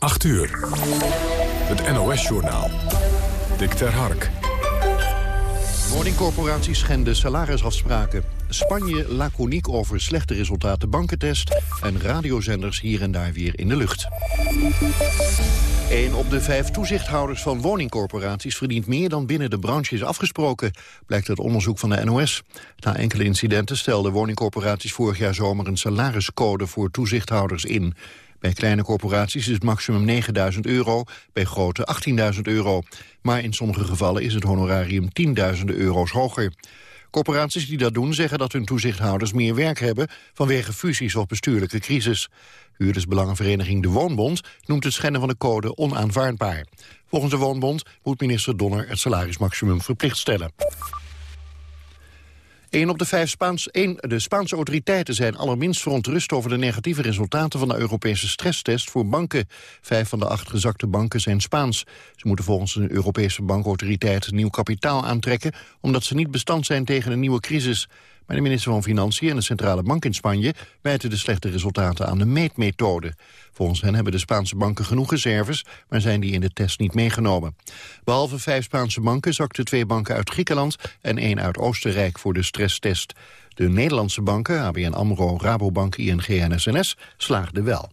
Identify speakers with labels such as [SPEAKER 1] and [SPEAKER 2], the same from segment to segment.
[SPEAKER 1] 8 uur. Het NOS-journaal. Dick ter Hark.
[SPEAKER 2] Woningcorporaties schenden salarisafspraken. Spanje laconiek over slechte resultaten bankentest... en radiozenders hier en daar weer in de lucht. Een op de vijf toezichthouders van woningcorporaties verdient meer dan binnen de branche is afgesproken, blijkt uit onderzoek van de NOS. Na enkele incidenten stelden woningcorporaties vorig jaar zomer een salariscode voor toezichthouders in. Bij kleine corporaties is het maximum 9.000 euro, bij grote 18.000 euro. Maar in sommige gevallen is het honorarium tienduizenden euro's hoger. Corporaties die dat doen zeggen dat hun toezichthouders meer werk hebben vanwege fusies of bestuurlijke crisis. Huurdersbelangenvereniging De Woonbond noemt het schenden van de code onaanvaardbaar. Volgens de Woonbond moet minister Donner het salarismaximum verplicht stellen. Een op de vijf Spaans, de Spaanse autoriteiten zijn allerminst verontrust over de negatieve resultaten van de Europese stresstest voor banken. Vijf van de acht gezakte banken zijn Spaans. Ze moeten volgens de Europese bankautoriteit nieuw kapitaal aantrekken, omdat ze niet bestand zijn tegen een nieuwe crisis. Maar de minister van Financiën en de Centrale Bank in Spanje wijten de slechte resultaten aan de meetmethode. Volgens hen hebben de Spaanse banken genoeg reserves, maar zijn die in de test niet meegenomen. Behalve vijf Spaanse banken zakten twee banken uit Griekenland en één uit Oostenrijk voor de stresstest. De Nederlandse banken, ABN AMRO, Rabobank, ING en SNS, slaagden wel.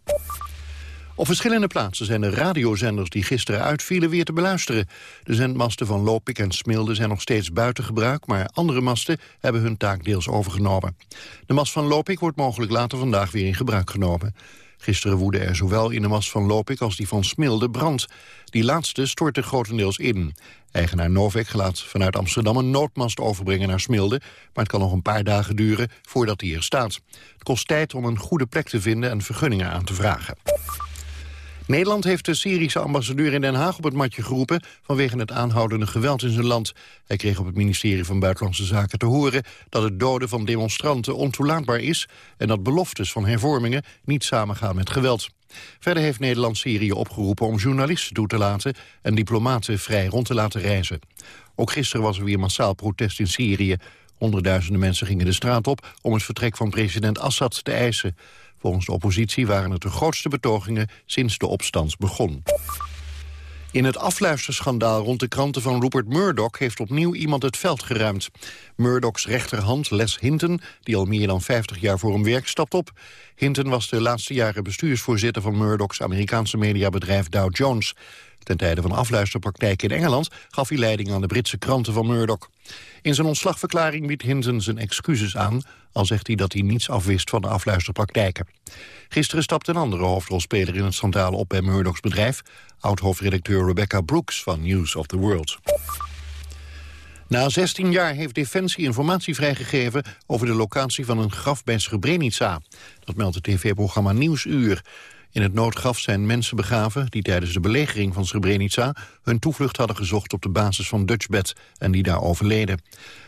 [SPEAKER 2] Op verschillende plaatsen zijn de radiozenders die gisteren uitvielen weer te beluisteren. De zendmasten van Lopik en Smilde zijn nog steeds buiten gebruik... maar andere masten hebben hun taak deels overgenomen. De mast van Lopik wordt mogelijk later vandaag weer in gebruik genomen. Gisteren woedde er zowel in de mast van Lopik als die van Smilde brand. Die laatste stortte grotendeels in. Eigenaar Novek laat vanuit Amsterdam een noodmast overbrengen naar Smilde... maar het kan nog een paar dagen duren voordat die er staat. Het kost tijd om een goede plek te vinden en vergunningen aan te vragen. Nederland heeft de Syrische ambassadeur in Den Haag op het matje geroepen... vanwege het aanhoudende geweld in zijn land. Hij kreeg op het ministerie van Buitenlandse Zaken te horen... dat het doden van demonstranten ontoelaatbaar is... en dat beloftes van hervormingen niet samengaan met geweld. Verder heeft Nederland Syrië opgeroepen om journalisten toe te laten... en diplomaten vrij rond te laten reizen. Ook gisteren was er weer massaal protest in Syrië. Honderdduizenden mensen gingen de straat op om het vertrek van president Assad te eisen. Volgens de oppositie waren het de grootste betogingen sinds de opstand begon. In het afluisterschandaal rond de kranten van Rupert Murdoch... heeft opnieuw iemand het veld geruimd. Murdochs rechterhand Les Hinton, die al meer dan 50 jaar voor hem werkt, stapt op. Hinton was de laatste jaren bestuursvoorzitter van Murdochs Amerikaanse mediabedrijf Dow Jones. Ten tijde van afluisterpraktijken in Engeland gaf hij leiding aan de Britse kranten van Murdoch. In zijn ontslagverklaring biedt Hinton zijn excuses aan... al zegt hij dat hij niets afwist van de afluisterpraktijken. Gisteren stapte een andere hoofdrolspeler in het schandaal op bij Murdochs bedrijf... oud-hoofdredacteur Rebecca Brooks van News of the World. Na 16 jaar heeft Defensie informatie vrijgegeven over de locatie van een graf bij Srebrenica. Dat meldt het tv-programma Nieuwsuur. In het noodgraf zijn mensen begraven die tijdens de belegering van Srebrenica hun toevlucht hadden gezocht op de basis van Dutchbed en die daar overleden.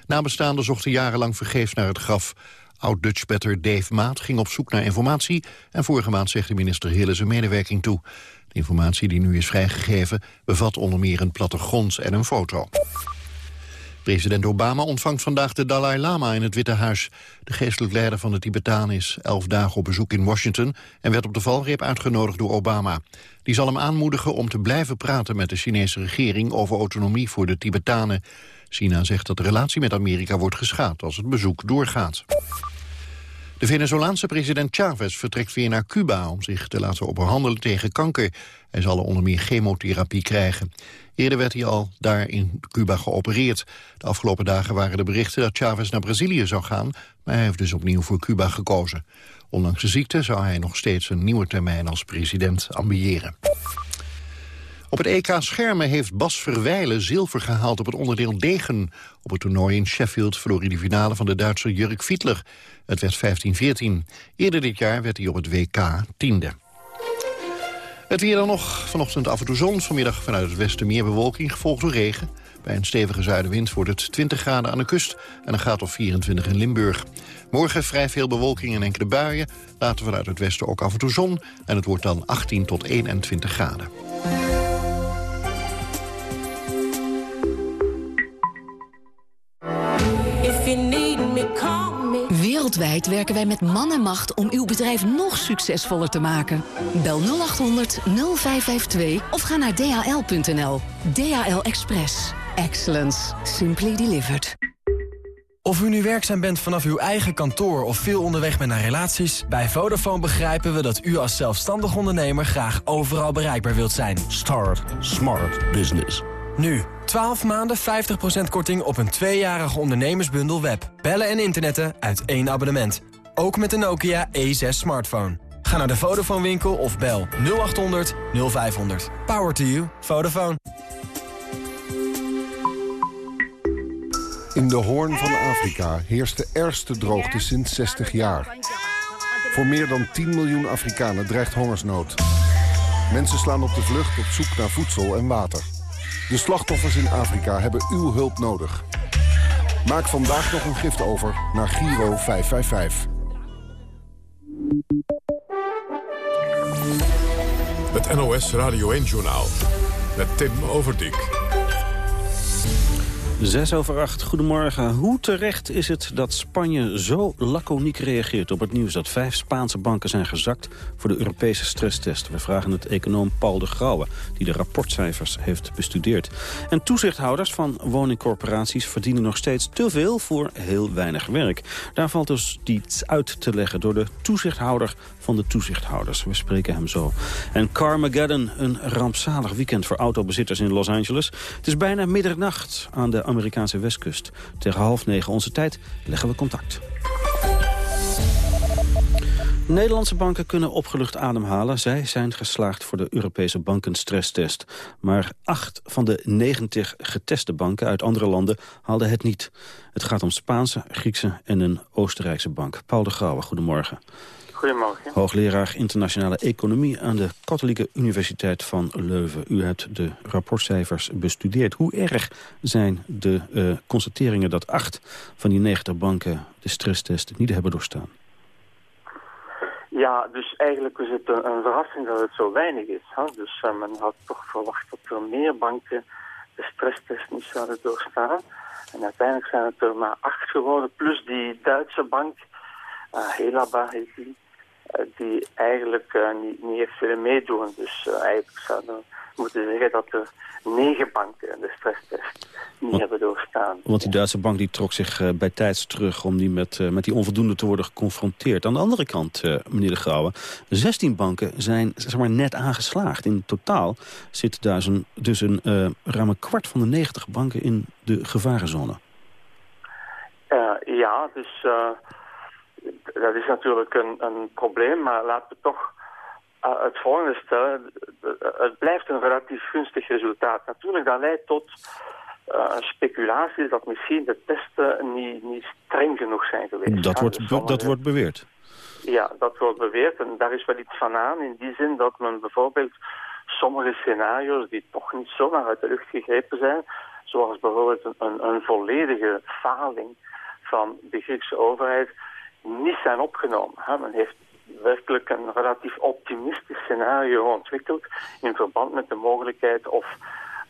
[SPEAKER 2] Nabestaanden zochten jarenlang vergeefs naar het graf. Oud-Dutchbetter Dave Maat ging op zoek naar informatie en vorige maand zegt de minister Hille zijn medewerking toe. De informatie die nu is vrijgegeven bevat onder meer een plattegrond en een foto. President Obama ontvangt vandaag de Dalai Lama in het Witte Huis. De geestelijk leider van de Tibetanen is elf dagen op bezoek in Washington... en werd op de valreep uitgenodigd door Obama. Die zal hem aanmoedigen om te blijven praten met de Chinese regering... over autonomie voor de Tibetanen. China zegt dat de relatie met Amerika wordt geschaad als het bezoek doorgaat. De Venezolaanse president Chavez vertrekt weer naar Cuba... om zich te laten ophandelen tegen kanker. Hij zal onder meer chemotherapie krijgen. Eerder werd hij al daar in Cuba geopereerd. De afgelopen dagen waren de berichten dat Chavez naar Brazilië zou gaan... maar hij heeft dus opnieuw voor Cuba gekozen. Ondanks de ziekte zou hij nog steeds een nieuwe termijn als president ambiëren. Op het EK Schermen heeft Bas Verwijlen zilver gehaald op het onderdeel degen. Op het toernooi in Sheffield verloor hij de finale van de Duitse Jurk Fiedler. Het werd 15-14. Eerder dit jaar werd hij op het WK tiende. Het weer dan nog. Vanochtend af en toe zon. Vanmiddag vanuit het westen meer bewolking, gevolgd door regen. Bij een stevige zuidenwind wordt het 20 graden aan de kust... en een graad of 24 in Limburg. Morgen vrij veel bewolking en enkele buien. Later vanuit het westen ook af en toe zon. En het wordt dan 18 tot 21 graden.
[SPEAKER 3] Wereldwijd werken wij met man en macht om uw bedrijf nog succesvoller te maken. Bel 0800 0552 of ga naar dhl.nl. DHL Express. Excellence. Simply delivered.
[SPEAKER 4] Of u nu werkzaam bent vanaf uw eigen kantoor of veel onderweg bent naar relaties... bij Vodafone begrijpen we dat u als zelfstandig ondernemer graag overal bereikbaar wilt zijn.
[SPEAKER 5] Start Smart Business.
[SPEAKER 4] Nu, 12 maanden 50% korting op een tweejarige ondernemersbundel web. Bellen en internetten uit één abonnement. Ook met de Nokia E6 smartphone. Ga naar de Vodafone winkel of bel 0800 0500. Power to you. Vodafone.
[SPEAKER 5] In de hoorn van Afrika heerst de ergste droogte sinds 60 jaar. Voor meer dan 10 miljoen Afrikanen dreigt hongersnood. Mensen slaan op de vlucht op zoek naar voedsel en water. De slachtoffers in Afrika hebben uw hulp nodig. Maak vandaag nog een gift over naar Giro 555.
[SPEAKER 1] Het NOS Radio 1-journaal met Tim Overdijk.
[SPEAKER 6] Zes over acht, goedemorgen. Hoe terecht is het dat Spanje zo laconiek reageert op het nieuws... dat vijf Spaanse banken zijn gezakt voor de Europese stresstest? We vragen het econoom Paul de Grauwe, die de rapportcijfers heeft bestudeerd. En toezichthouders van woningcorporaties verdienen nog steeds te veel voor heel weinig werk. Daar valt dus iets uit te leggen door de toezichthouder van de toezichthouders. We spreken hem zo. En Carmageddon, een rampzalig weekend voor autobezitters in Los Angeles. Het is bijna middernacht aan de Amerikaanse westkust. Tegen half negen onze tijd leggen we contact. Nederlandse banken kunnen opgelucht ademhalen. Zij zijn geslaagd voor de Europese bankenstresstest. Maar acht van de 90 geteste banken uit andere landen haalden het niet. Het gaat om Spaanse, Griekse en een Oostenrijkse bank. Paul de Grauwe, goedemorgen.
[SPEAKER 7] Goedemorgen.
[SPEAKER 6] Hoogleraar internationale economie aan de Katholieke Universiteit van Leuven. U hebt de rapportcijfers bestudeerd. Hoe erg zijn de uh, constateringen dat acht van die 90 banken de stresstest niet hebben doorstaan?
[SPEAKER 7] Ja, dus eigenlijk is het een, verrassing dat het zo weinig is. Hè? Dus uh, men had toch verwacht dat er meer banken de stresstest niet zouden doorstaan. En uiteindelijk zijn het er maar acht geworden, plus die Duitse bank, uh, Helaba heet die, die eigenlijk niet, niet heeft willen meedoen. Dus eigenlijk zouden moeten zeggen dat er negen banken de stresstest niet
[SPEAKER 6] want,
[SPEAKER 7] hebben doorstaan.
[SPEAKER 6] Want die Duitse bank die trok zich uh, bij tijds terug om die met, uh, met die onvoldoende te worden geconfronteerd. Aan de andere kant, uh, meneer De Grauwe, 16 banken zijn zeg maar, net aangeslaagd. In totaal zit daar een, dus een ruim een kwart van de 90 banken in de gevarenzone.
[SPEAKER 7] ja, dus dat is natuurlijk een, een probleem, maar laten we toch uh, het volgende stellen. Het blijft een relatief gunstig resultaat. Natuurlijk, dat leidt tot uh, een speculatie dat misschien de testen niet, niet streng genoeg zijn geweest.
[SPEAKER 6] Dat, wordt, dus dat wordt beweerd.
[SPEAKER 7] Ja, dat wordt beweerd en daar is wel iets van aan. In die zin dat men bijvoorbeeld sommige scenario's die toch niet zomaar uit de lucht gegrepen zijn, zoals bijvoorbeeld een, een, een volledige faling van de Griekse overheid, niet zijn opgenomen. Men heeft werkelijk een relatief optimistisch scenario ontwikkeld in verband met de mogelijkheid of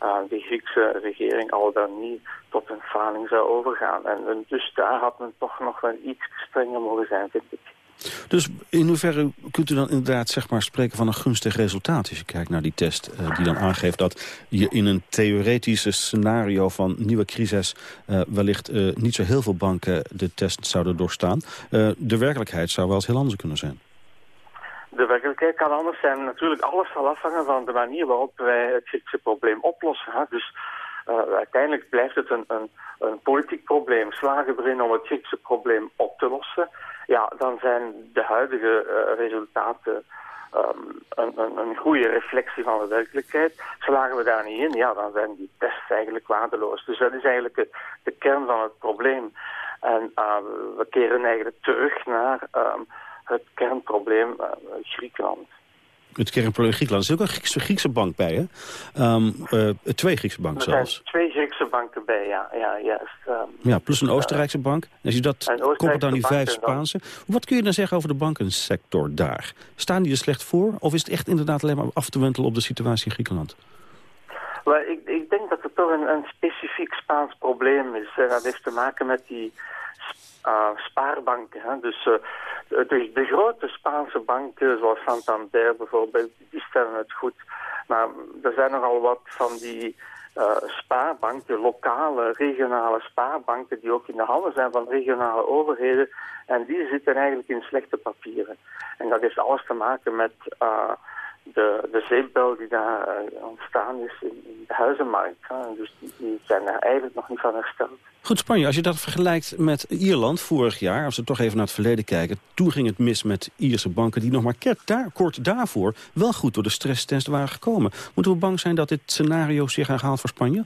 [SPEAKER 7] uh, de Griekse regering al dan niet tot een faling zou overgaan. En, en, dus daar had men toch nog wel iets strenger mogen zijn, vind ik.
[SPEAKER 6] Dus in hoeverre kunt u dan inderdaad zeg maar, spreken van een gunstig resultaat... als je kijkt naar die test uh, die dan aangeeft dat je in een theoretische scenario van nieuwe crisis... Uh, wellicht uh, niet zo heel veel banken de test zouden doorstaan. de werkelijkheid zou wel eens heel anders kunnen zijn.
[SPEAKER 7] De werkelijkheid kan anders zijn. Natuurlijk, alles zal afhangen van de manier waarop wij het Griekse probleem oplossen. Dus uiteindelijk blijft het een, een, een, politiek probleem. Slagen we erin om het Griekse probleem op te lossen, ja, dan zijn de huidige uh, resultaten um, een, een, een, goede reflectie van de werkelijkheid. Slagen we daar niet in, ja, dan zijn die tests eigenlijk waardeloos. Dus dat is eigenlijk de, de kern van het probleem. En uh, we keren eigenlijk terug naar... Um, het kernprobleem uh, Griekenland.
[SPEAKER 6] Het kernprobleem Griekenland. Er is ook een Griekse, Griekse bank bij, hè? Um, uh, twee Griekse banken zelfs.
[SPEAKER 7] Twee Griekse banken bij, ja. Ja, juist, um,
[SPEAKER 6] ja plus een Oostenrijkse bank. Als je dat koppelt aan die vijf Spaanse. Wat kun je dan zeggen over de bankensector daar? Staan die er slecht voor? Of is het echt inderdaad alleen maar af te wentelen op de situatie in Griekenland?
[SPEAKER 7] Well, ik, ik denk dat het toch een, een specifiek Spaans probleem is. Dat heeft te maken met die spaarbanken. Hè. Dus de, de, grote Spaanse banken, zoals Santander bijvoorbeeld, die stellen het goed. Maar er zijn nogal wat van die uh, spaarbanken, lokale, regionale spaarbanken, die ook in de handen zijn van regionale overheden. En die zitten eigenlijk in slechte papieren. En dat heeft alles te maken met uh, de, de zeepbel die daar uh, ontstaan is in, de huizenmarkt. Hè. Dus die, zijn daar eigenlijk nog niet van hersteld.
[SPEAKER 6] Goed, Spanje, als je dat vergelijkt met Ierland vorig jaar... als we toch even naar het verleden kijken... toen ging het mis met Ierse banken die nog maar kort, daar, kort daarvoor... wel goed door de stresstest waren gekomen. Moeten we bang zijn dat dit scenario zich herhaalt voor Spanje?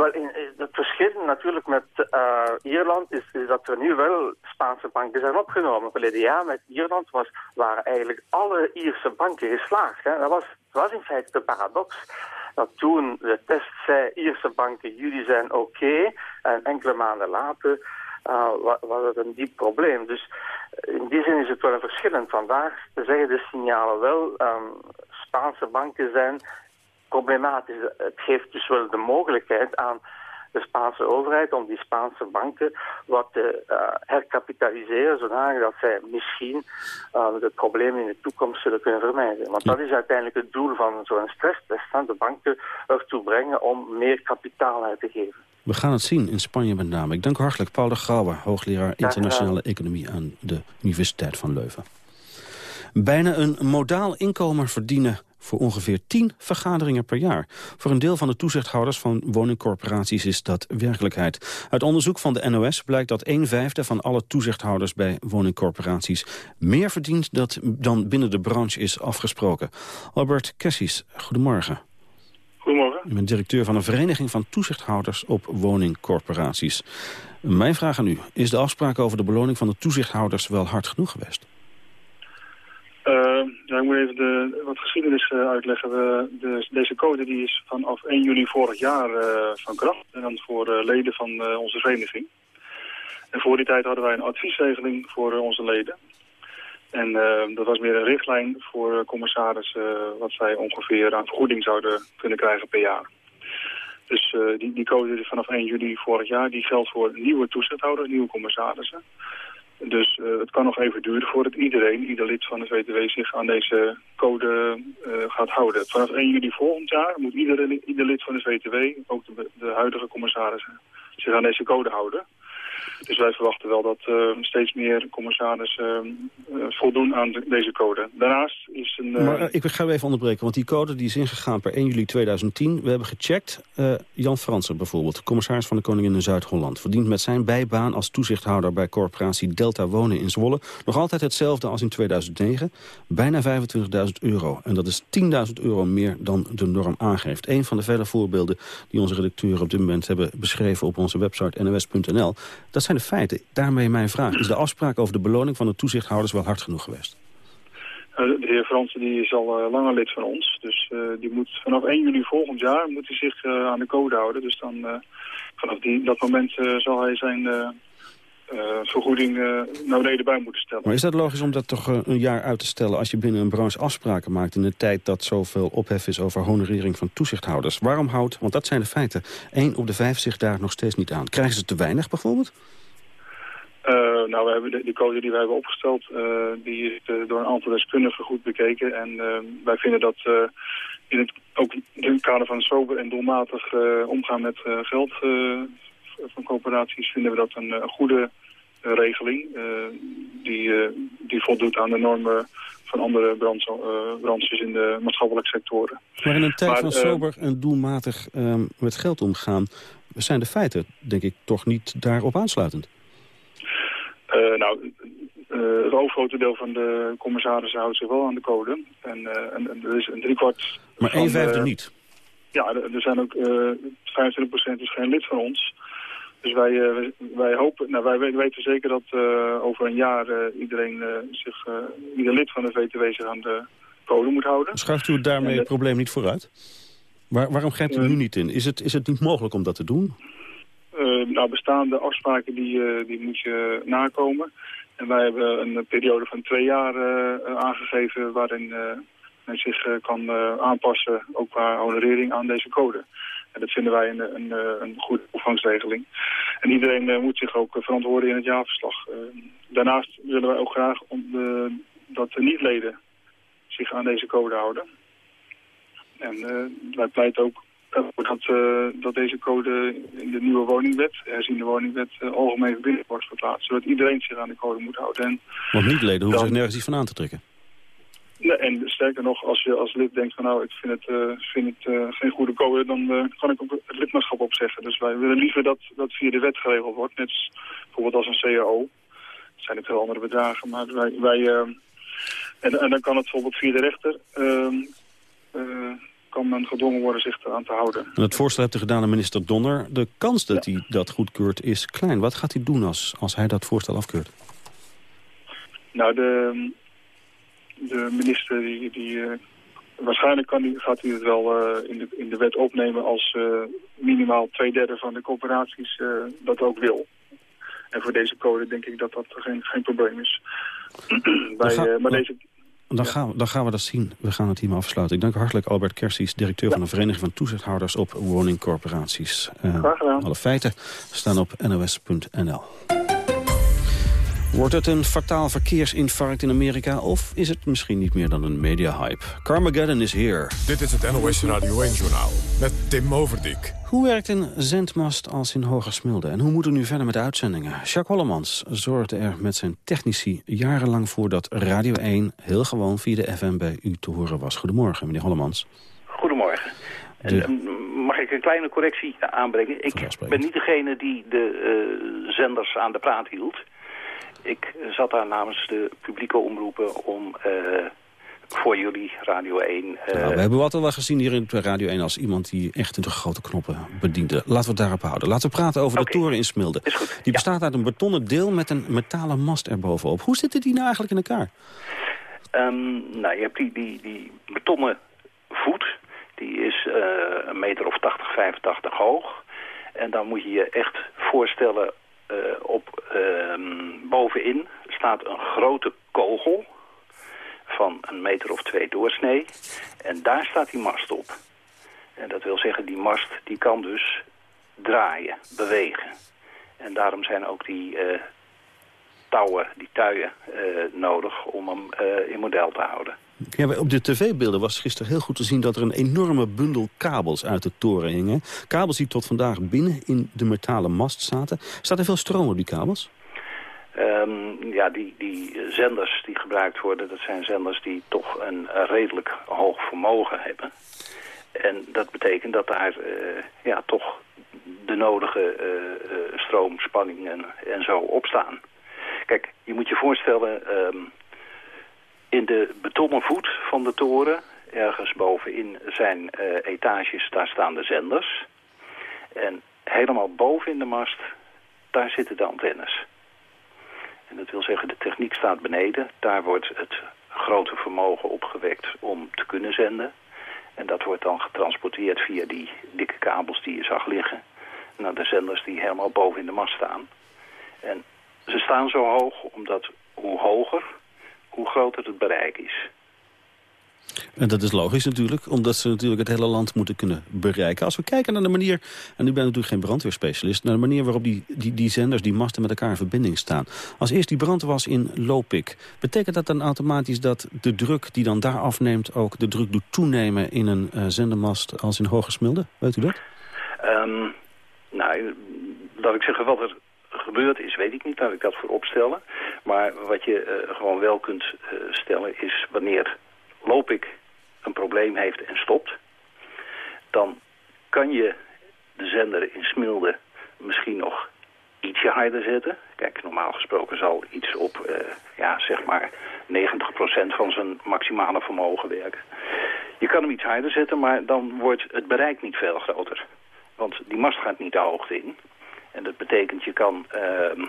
[SPEAKER 7] Wel, in, het verschil natuurlijk met uh, Ierland is, dat er nu wel Spaanse banken zijn opgenomen. Verleden jaar met Ierland was, waren eigenlijk alle Ierse banken geslaagd. Hè. Dat, was, was in feite de paradox dat toen de test zei, Ierse banken, jullie zijn oké. en enkele maanden later uh, was het een diep probleem. Dus in die zin is het wel een verschillend. Vandaag zeggen de signalen wel, um, Spaanse banken zijn problematisch. Het geeft dus wel de mogelijkheid aan de Spaanse overheid om die Spaanse banken wat te uh, herkapitaliseren, zodanig dat zij misschien uh, de problemen in de toekomst zullen kunnen vermijden. Want dat is uiteindelijk het doel van zo'n stresstest, de banken ertoe brengen om meer kapitaal uit te geven.
[SPEAKER 6] We gaan het zien in Spanje met name. Ik dank u hartelijk Paul de Grauwe, hoogleraar internationale economie aan de Universiteit van Leuven. Bijna een modaal inkomen verdienen voor ongeveer 10 vergaderingen per jaar. Voor een deel van de toezichthouders van woningcorporaties is dat werkelijkheid. Uit onderzoek van de NOS blijkt dat een vijfde van alle toezichthouders bij woningcorporaties meer verdient dan binnen de branche is afgesproken. Albert Kessies, goedemorgen.
[SPEAKER 8] Goedemorgen.
[SPEAKER 6] U bent directeur van een vereniging van toezichthouders op woningcorporaties. Mijn vraag aan u, is de afspraak over de beloning van de toezichthouders wel hard genoeg geweest?
[SPEAKER 8] Uh, ja, ik moet even de, wat geschiedenis uh, uitleggen. We, de, deze code die is vanaf 1 juli vorig jaar uh, van kracht. En dan voor leden van onze vereniging. En voor die tijd hadden wij een adviesregeling voor onze leden. En dat was meer een richtlijn voor commissarissen wat zij ongeveer aan vergoeding zouden kunnen krijgen per jaar. Dus die, die code vanaf 1 juli vorig jaar die geldt voor nieuwe toezichthouders, nieuwe commissarissen. Dus uh, het kan nog even duren voordat iedereen, ieder lid van de VTW zich aan deze code uh, gaat houden. Vanaf 1 juli volgend jaar moet ieder, ieder lid van de VTW, ook de, de huidige commissarissen, zich aan deze code houden. Dus wij verwachten wel dat uh, steeds meer commissarissen uh, voldoen aan deze code. Daarnaast is een...
[SPEAKER 6] Maar ik ga even onderbreken, want die code die is ingegaan per 1 juli 2010. We hebben gecheckt, Jan Fransen bijvoorbeeld, commissaris van de Koningin in Zuid-Holland... verdient met zijn bijbaan als toezichthouder bij corporatie Delta Wonen in Zwolle... nog altijd hetzelfde als in 2009, bijna 25.000 euro. En dat is 10.000 euro meer dan de norm aangeeft. Een van de vele voorbeelden die onze redacteuren op dit moment hebben beschreven... op onze website nws.nl. Dat zijn de feiten. Daarmee mijn vraag. Is de afspraak over de beloning van de toezichthouders wel hard genoeg geweest?
[SPEAKER 8] Eh, de heer Fransen die is al uh, langer lid van ons. Dus uh, die moet vanaf 1 juli volgend jaar moet hij zich aan de code houden. Dus dan vanaf die, dat moment zal hij zijn vergoeding naar beneden bij moeten stellen.
[SPEAKER 6] Maar is dat logisch om dat toch een jaar uit te stellen... als je binnen een branche afspraken maakt... in de tijd dat zoveel ophef is over honorering van toezichthouders? Waarom houdt, want dat zijn de feiten, 1 op de 5 zich daar nog steeds niet aan? Krijgen ze te weinig bijvoorbeeld?
[SPEAKER 8] Uh, nou, we hebben de, die code die we hebben opgesteld, uh, die is uh, door een aantal deskundigen goed bekeken. En wij vinden dat in het, ook in het kader van sober en doelmatig omgaan met geld van corporaties, vinden we dat een, een goede regeling. die, die voldoet aan de normen van andere branches in de maatschappelijke sectoren.
[SPEAKER 6] Maar in een tijd van sober en doelmatig ehm, met geld omgaan, zijn de feiten, denk ik, toch niet daarop aansluitend?
[SPEAKER 8] Nou, uh, het overgrote deel van de commissarissen houdt zich wel aan de code. En, uh, en, en er is een driekwart...
[SPEAKER 6] Maar een vijfde niet?
[SPEAKER 8] Ja, er zijn ook... 25% is geen lid van ons. Dus wij, wij hopen... Nou, wij weten zeker dat over een jaar iedereen zich... ieder lid van de VTW zich aan de code moet houden.
[SPEAKER 6] Schuift u daarmee het probleem niet vooruit? Waar, waarom grijpt u nu niet in? Is het, is het niet mogelijk om dat te doen?
[SPEAKER 8] Uh, nou, bestaande afspraken die, uh, die moet je nakomen. En wij hebben een periode van twee jaar uh, aangegeven waarin men zich kan aanpassen, ook qua honorering aan deze code. En dat vinden wij een, een, een goede opvangsregeling. En iedereen moet zich ook verantwoorden in het jaarverslag. daarnaast willen wij ook graag om de, dat de niet-leden zich aan deze code houden. En wij pleiten ook dat, uh, dat deze code in de nieuwe woningwet, herziende woningwet, uh, algemeen verbinding wordt verplaatst. Zodat iedereen zich aan de code moet houden. En
[SPEAKER 6] Want niet-leden hoeven zich nergens iets van aan te trekken.
[SPEAKER 8] Nee, en sterker nog, als je als lid denkt van nou, ik vind het, uh, vind het geen goede code, dan kan ik ook het lidmaatschap opzeggen. Dus wij willen liever dat dat via de wet geregeld wordt, net als, bijvoorbeeld als een CAO. Dat zijn het heel andere bedragen, maar wij... wij en, en dan kan het bijvoorbeeld via de rechter ehm, kan men gedwongen worden zich eraan te houden.
[SPEAKER 6] En het voorstel hebt u gedaan aan minister Donner. De kans dat hij dat goedkeurt is klein. Wat gaat hij doen als, als hij dat voorstel afkeurt?
[SPEAKER 8] Nou, de, de minister die... die eh, waarschijnlijk kan die, gaat hij het wel uh, in, de, in de wet opnemen als uh, minimaal twee derde van de corporaties dat ook wil. En voor deze code denk ik dat dat geen, geen probleem is.
[SPEAKER 6] Bij, maar deze... Dan, gaan we, dan gaan we dat zien. We gaan het hier afsluiten. Ik dank hartelijk Albert Kersies, directeur van de Vereniging van Toezichthouders op woningcorporaties.
[SPEAKER 8] Uh,
[SPEAKER 6] alle feiten staan op nos.nl. Wordt het een fataal verkeersinfarct in Amerika... of is het misschien niet meer dan een media-hype? Carmageddon is here.
[SPEAKER 1] Dit is het NOS Radio 1-journaal met Tim Overdijk.
[SPEAKER 6] Hoe werkt een zendmast als in Hogersmilde? En hoe moeten we nu verder met de uitzendingen? Jacques Hollemans zorgde er met zijn technici jarenlang voor... dat Radio 1 heel gewoon via de FM bij u te horen was. Goedemorgen, meneer Hollemans.
[SPEAKER 9] Goedemorgen. En, mag ik een kleine correctie aanbrengen? Ik ben niet degene die de uh, zenders aan de praat hield. Ik zat daar namens de publieke omroepen om uh, voor jullie, Radio 1... Uh...
[SPEAKER 6] Eh, nou, we hebben wat al wel gezien hier in Radio 1 als iemand die echt de grote knoppen bediende. Laten we het daarop houden. Laten we praten over de toren in Smilde. Die bestaat uit een betonnen deel met een metalen mast erbovenop. Hoe zitten die nou eigenlijk in elkaar?
[SPEAKER 9] Um, nou, je hebt die, die, die betonnen voet. Die is uh, een meter of 80, 85 hoog. En dan moet je je echt voorstellen op uh, bovenin staat een grote kogel van een meter of twee doorsnee. En daar staat die mast op. En dat wil zeggen, die mast die kan dus draaien, bewegen. En daarom zijn ook die uh, touwen, die tuien, nodig om hem in model te houden.
[SPEAKER 6] Ja, op de tv-beelden was gisteren heel goed te zien dat er een enorme bundel kabels uit de toren hingen. Kabels die tot vandaag binnen in de metalen mast zaten. Staat er veel stroom op die kabels?
[SPEAKER 9] Um, ja, die, die zenders die gebruikt worden, dat zijn zenders die toch een redelijk hoog vermogen hebben. En dat betekent dat daar uh, ja, toch de nodige uh, stroom, spanning en, zo opstaan. Kijk, je moet je voorstellen, um, in de betonnen voet van de toren, ergens bovenin zijn uh, etages, daar staan de zenders. En helemaal boven in de mast, daar zitten de antennes. En dat wil zeggen, de techniek staat beneden. Daar wordt het grote vermogen opgewekt om te kunnen zenden. En dat wordt dan getransporteerd via die dikke kabels die je zag liggen... naar de zenders die helemaal boven in de mast staan. En ze staan zo hoog omdat hoe hoger, hoe groter het bereik is.
[SPEAKER 6] En dat is logisch natuurlijk, omdat ze natuurlijk het hele land moeten kunnen bereiken. Als we kijken naar de manier, en u bent natuurlijk geen brandweerspecialist... naar de manier waarop die, die, die zenders, die masten met elkaar in verbinding staan. Als eerst die brand was in Lopik, betekent dat dan automatisch dat de druk die dan daar afneemt... ook de druk doet toenemen in een uh, zendermast als in Hogesmilde? Weet u dat?
[SPEAKER 9] Um, nou, laat ik zeggen, wat er gebeurd is, weet ik niet. Laat ik dat voor opstellen. Maar wat je uh, gewoon wel kunt uh, stellen is wanneer loop ik een probleem heeft en stopt... dan kan je de zender in Smilde misschien nog ietsje harder zetten. Kijk, normaal gesproken zal iets op, uh, ja, zeg maar 90% van zijn maximale vermogen werken. Je kan hem iets harder zetten, maar dan wordt het bereik niet veel groter. Want die mast gaat niet de hoogte in. En dat betekent, je kan, uh,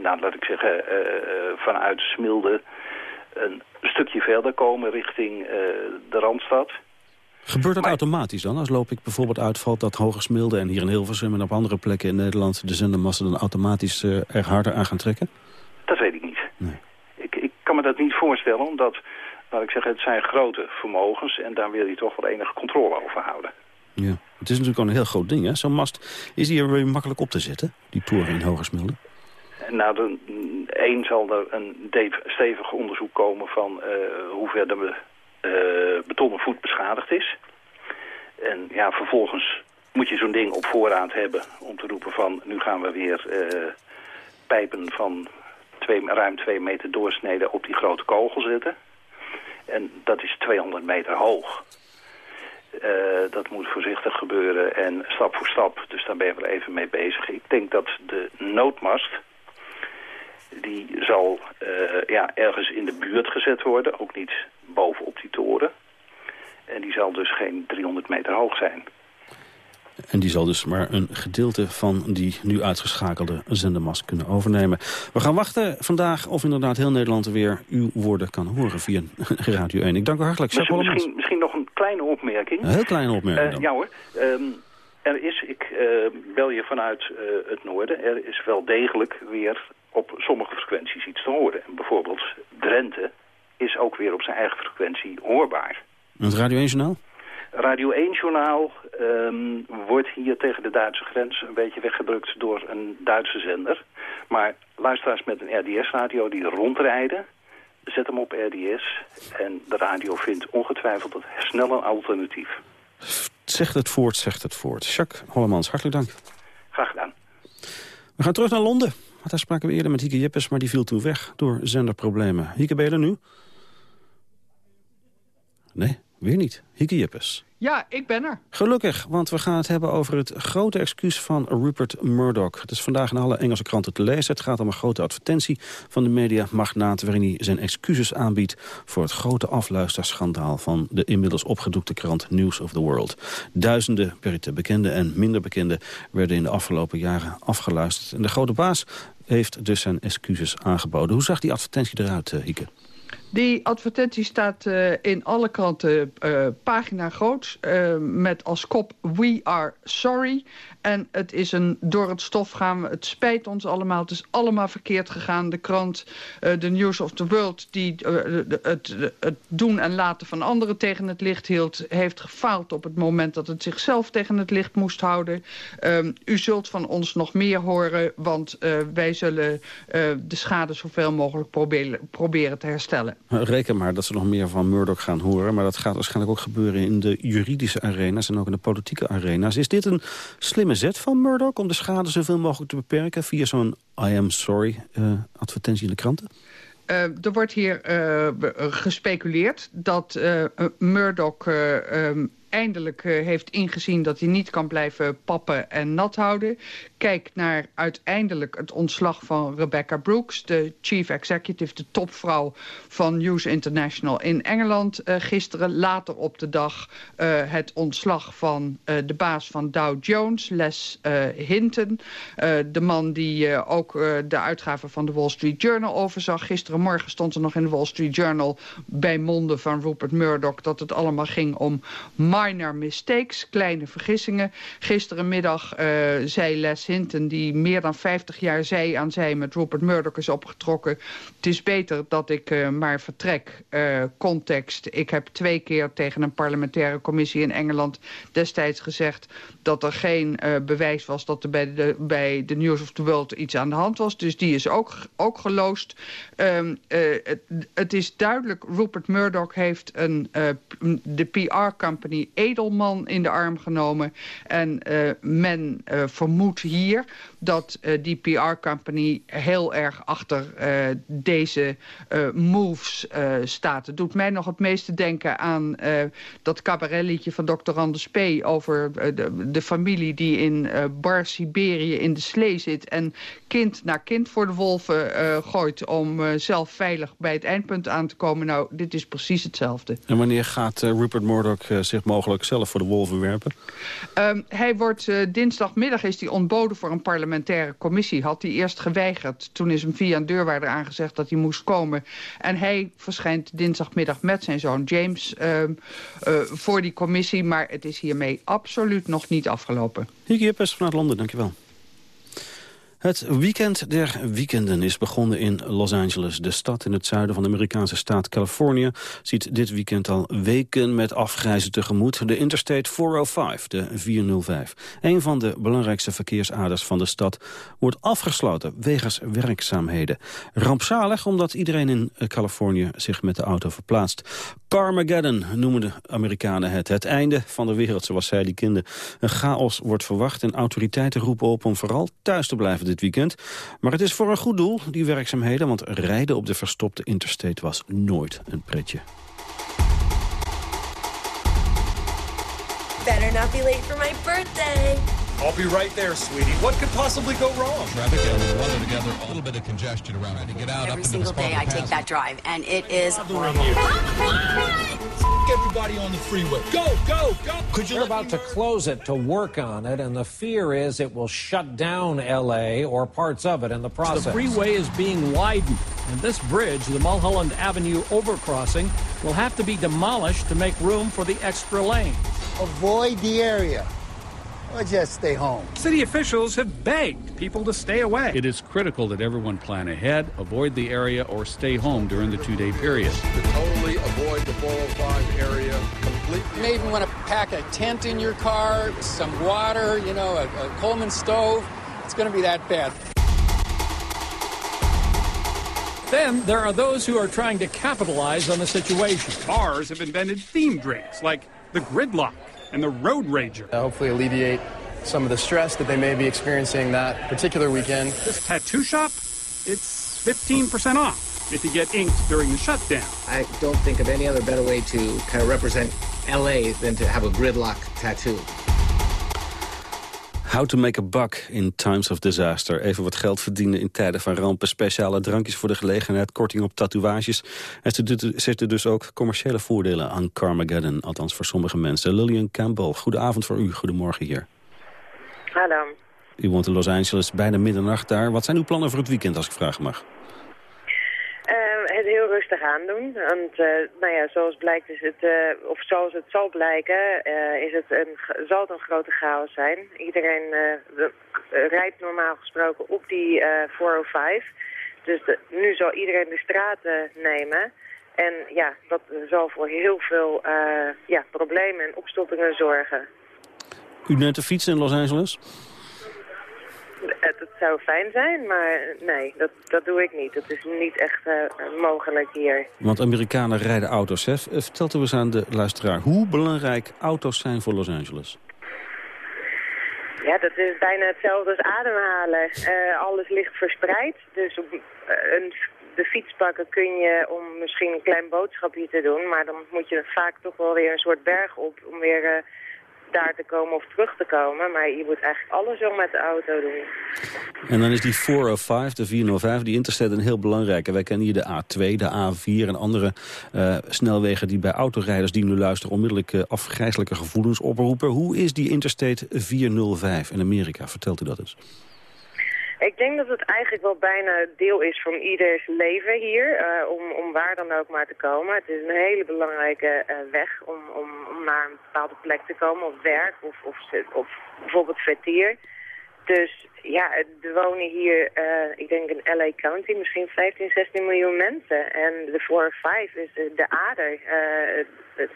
[SPEAKER 9] nou, laat ik zeggen, uh, vanuit Smilde een stukje verder komen richting uh, de Randstad.
[SPEAKER 6] Gebeurt dat automatisch dan? Als loop ik bijvoorbeeld uitvalt dat Hogesmilde en hier in Hilversum en op andere plekken in Nederland de zendermassen dan automatisch uh, er harder aan gaan trekken?
[SPEAKER 9] Dat weet ik niet. Nee. Ik, ik kan me dat niet voorstellen, omdat, laat ik zeggen, het zijn grote vermogens en daar wil je toch wel enige controle over houden.
[SPEAKER 6] Ja. Het is natuurlijk al een heel groot ding, hè? Zo'n mast, is die er weer makkelijk op te zetten? Die toren in Hogesmilde?
[SPEAKER 9] Nou, één zal er een stevig onderzoek komen van uh, hoe ver de uh, betonnen voet beschadigd is. En ja, vervolgens moet je zo'n ding op voorraad hebben om te roepen van... nu gaan we weer uh, pijpen van twee, ruim twee meter doorsneden op die grote kogel zetten. En dat is 200 meter hoog. Uh, dat moet voorzichtig gebeuren en stap voor stap. Dus daar ben je wel even mee bezig. Ik denk dat de noodmast... die zal uh, ja, ergens in de buurt gezet worden. Ook niet bovenop die toren. En die zal dus geen 300 meter hoog zijn.
[SPEAKER 6] En die zal dus maar een gedeelte van die nu uitgeschakelde zendermast kunnen overnemen. We gaan wachten vandaag of inderdaad heel Nederland weer uw woorden kan horen via Radio 1. Ik dank u hartelijk.
[SPEAKER 9] Misschien, misschien, misschien nog een kleine opmerking.
[SPEAKER 6] Een heel kleine opmerking
[SPEAKER 9] uh, ja hoor. Um, er is, ik uh, bel je vanuit uh, het noorden, er is wel degelijk weer op sommige frequenties iets te horen. En bijvoorbeeld Drenthe is ook weer op zijn eigen frequentie hoorbaar.
[SPEAKER 6] Het Radio 1-journaal?
[SPEAKER 9] Radio 1-journaal um, wordt hier tegen de Duitse grens een beetje weggedrukt door een Duitse zender. Maar luisteraars met een RDS-radio die rondrijden, zet hem op RDS. En de radio vindt ongetwijfeld het snel een alternatief.
[SPEAKER 6] Zegt het voort, zegt het voort. Jacques Hollemans, hartelijk dank.
[SPEAKER 9] Graag gedaan.
[SPEAKER 6] We gaan terug naar Londen. Want daar spraken we eerder met Hieke Jeppes, maar die viel toen weg door zenderproblemen. Hieke, ben je er nu? Nee, weer niet. Hieke Jeppes.
[SPEAKER 10] Ja, ik ben er.
[SPEAKER 6] Gelukkig, want we gaan het hebben over het grote excuus van Rupert Murdoch. Het is vandaag in alle Engelse kranten te lezen. Het gaat om een grote advertentie van de mediamagnaat... waarin hij zijn excuses aanbiedt voor het grote afluisterschandaal... van de inmiddels opgedoekte krant News of the World. Duizenden bekende en minder bekende werden in de afgelopen jaren afgeluisterd. En de grote baas heeft dus zijn excuses aangeboden. Hoe zag die advertentie eruit, uh, Hieke?
[SPEAKER 10] Die advertentie staat uh, in alle kranten uh, pagina groot. Uh, met als kop We are sorry. En het is een door het stof gaan. Het spijt ons allemaal. Het is allemaal verkeerd gegaan. De krant, de News of the World... die het, het, doen en laten van anderen tegen het licht hield... heeft gefaald op het moment dat het zichzelf tegen het licht moest houden. Um, u zult van ons nog meer horen... want wij zullen de schade zoveel mogelijk proberen, proberen te herstellen.
[SPEAKER 6] Reken maar dat ze nog meer van Murdoch gaan horen. Maar dat gaat waarschijnlijk ook gebeuren in de juridische arena's... en ook in de politieke arena's. Is dit een slimme zet van Murdoch om de schade zoveel mogelijk te beperken... via zo'n I am sorry uh, advertentie in de kranten?
[SPEAKER 10] Uh, er wordt hier uh, gespeculeerd dat Murdoch um, eindelijk uh, heeft ingezien dat hij niet kan blijven pappen en nat houden. Kijk naar uiteindelijk het ontslag van Rebecca Brooks... de chief executive, de topvrouw van News International in Engeland uh, gisteren. Later op de dag uh, het ontslag van de baas van Dow Jones, Les Hinton. de man die ook de uitgaven van de Wall Street Journal overzag. Gisterenmorgen stond er nog in de Wall Street Journal bij monden van Rupert Murdoch... dat het allemaal ging om minor mistakes, kleine vergissingen. Gisterenmiddag uh, zei Les Hinton, die meer dan 50 jaar zij aan zij met Rupert Murdoch is opgetrokken. Het is beter dat ik uh, maar vertrek. Uh, context, ik heb twee keer tegen een parlementaire commissie in Engeland destijds gezegd dat er geen bewijs was dat er bij de, bij de News of the World iets aan de hand was. Dus die is ook, ook geloosd. Um, het, het, is duidelijk, Rupert Murdoch heeft een, de PR-company Edelman in de arm genomen. En uh, men uh, vermoedt hier dat uh, die PR-company heel erg achter deze moves staat. Het doet mij nog het meeste denken aan dat cabaretliedje van Dr. Anders P. over de, de, familie die in Bar Siberië in de slee zit... en kind na kind voor de wolven gooit om zelf veilig bij het eindpunt aan te komen. Nou, dit is precies hetzelfde.
[SPEAKER 6] En wanneer gaat Rupert Murdoch zich mogelijk zelf voor de wolven werpen?
[SPEAKER 10] Um, hij wordt dinsdagmiddag is hij ontboden voor een parlementaire commissie. Had hij eerst geweigerd. Toen is hem via een deurwaarder aangezegd dat hij moest komen. En hij verschijnt dinsdagmiddag met zijn zoon James um, uh, voor die commissie. Maar het is hiermee absoluut nog niet afgelopen.
[SPEAKER 6] Hieke Jeppes vanuit Londen, dankjewel. Het weekend der weekenden is begonnen in Los Angeles. De stad in het zuiden van de Amerikaanse staat Californië... ziet dit weekend al weken met afgrijzen tegemoet. De Interstate 405, de 405. Een van de belangrijkste verkeersaders van de stad... wordt afgesloten wegens werkzaamheden. Rampzalig omdat iedereen in Californië zich met de auto verplaatst. Carmageddon noemen de Amerikanen het. Het einde van de wereld, zoals zij die kenden. Een chaos wordt verwacht en autoriteiten roepen op om vooral thuis te blijven dit weekend. Maar het is voor een goed doel, die werkzaamheden, want rijden op de verstopte interstate was nooit een pretje.
[SPEAKER 11] Better not be late for my birthday.
[SPEAKER 12] I'll be right there, sweetie. What could possibly go wrong?
[SPEAKER 13] Traffic and weather together, a little bit of congestion around it. To get out
[SPEAKER 11] Every
[SPEAKER 13] up
[SPEAKER 11] single day I take that drive, and it is horrible.
[SPEAKER 12] Everybody on the freeway. Go, go, go.
[SPEAKER 14] Could you They're about to close it to work on it, and the fear is it will shut down L.A. or parts of it in the process.
[SPEAKER 15] The freeway is being widened, and this bridge, the Mulholland Avenue overcrossing, will have to be demolished to make room for the extra lane.
[SPEAKER 16] Avoid the area or just stay home.
[SPEAKER 15] City officials have begged people to stay away.
[SPEAKER 17] It is critical that everyone plan ahead, avoid the area, or stay home during the two-day period.
[SPEAKER 18] To totally avoid the 405 area completely.
[SPEAKER 19] You may even want to pack a tent in your car, some water, you know, a, a Coleman stove. It's going to be that bad.
[SPEAKER 15] Then there are those who are trying to capitalize on the situation.
[SPEAKER 20] Bars have invented theme drinks like the Gridlock and the Road Rager.
[SPEAKER 21] Uh, hopefully alleviate some of the stress that they may be experiencing that particular weekend.
[SPEAKER 20] This tattoo shop, it's 15% off if you get inked during the shutdown.
[SPEAKER 22] I don't think of any other better way to kind of represent LA than to have a gridlock tattoo.
[SPEAKER 6] How to make a buck in times of disaster. Even wat geld verdienen in tijden van rampen. Speciale drankjes voor de gelegenheid. Korting op tatoeages. Er zitten dus ook commerciële voordelen aan Carmageddon. Althans voor sommige mensen. Lillian Campbell, goedenavond voor u. Goedemorgen hier.
[SPEAKER 23] Hallo.
[SPEAKER 6] U woont in Los Angeles, bijna middernacht daar. Wat zijn uw plannen voor het weekend, als ik vragen mag?
[SPEAKER 23] Heel rustig aandoen. Want uh, nou ja, zoals blijkt is het, uh, of zoals het zal blijken, uh, is het een, zal het een grote chaos zijn. Iedereen rijdt normaal gesproken op die 405. Dus nu zal iedereen de straten nemen. En ja, dat zal voor heel veel ja, problemen en opstoppingen zorgen.
[SPEAKER 6] U neemt de fiets in Los Angeles?
[SPEAKER 23] Het, zou fijn zijn, maar nee, dat, dat doe ik niet. Dat is niet echt uh, mogelijk hier.
[SPEAKER 6] Want Amerikanen rijden auto's, hè? Vertelt u eens aan de luisteraar hoe belangrijk auto's zijn voor Los Angeles.
[SPEAKER 23] Ja, dat is bijna hetzelfde als ademhalen. Uh, alles ligt verspreid, dus op uh, een, de fiets pakken kun je om misschien een klein boodschapje te doen, maar dan moet je vaak toch wel weer een soort berg op om weer daar te komen of terug te komen. Maar je moet eigenlijk alles zo met de auto doen.
[SPEAKER 6] En dan is die 405, de 405, die interstate een heel belangrijke. Wij kennen hier de A2, de A4 en andere uh, snelwegen die bij autorijders die nu luisteren onmiddellijk uh, afgrijzelijke gevoelens oproepen. Hoe is die interstate 405 in Amerika? Vertelt u dat eens.
[SPEAKER 23] Ik denk dat het eigenlijk wel bijna deel is van ieders leven hier, uh, om, om waar dan ook maar te komen. Het is een hele belangrijke uh, weg om, om, om naar een bepaalde plek te komen, of werk, of, of, of bijvoorbeeld vertier. Dus ja, er wonen hier, uh, ik denk in LA County, misschien 15, 16 miljoen mensen. En de 405 is de ader, de,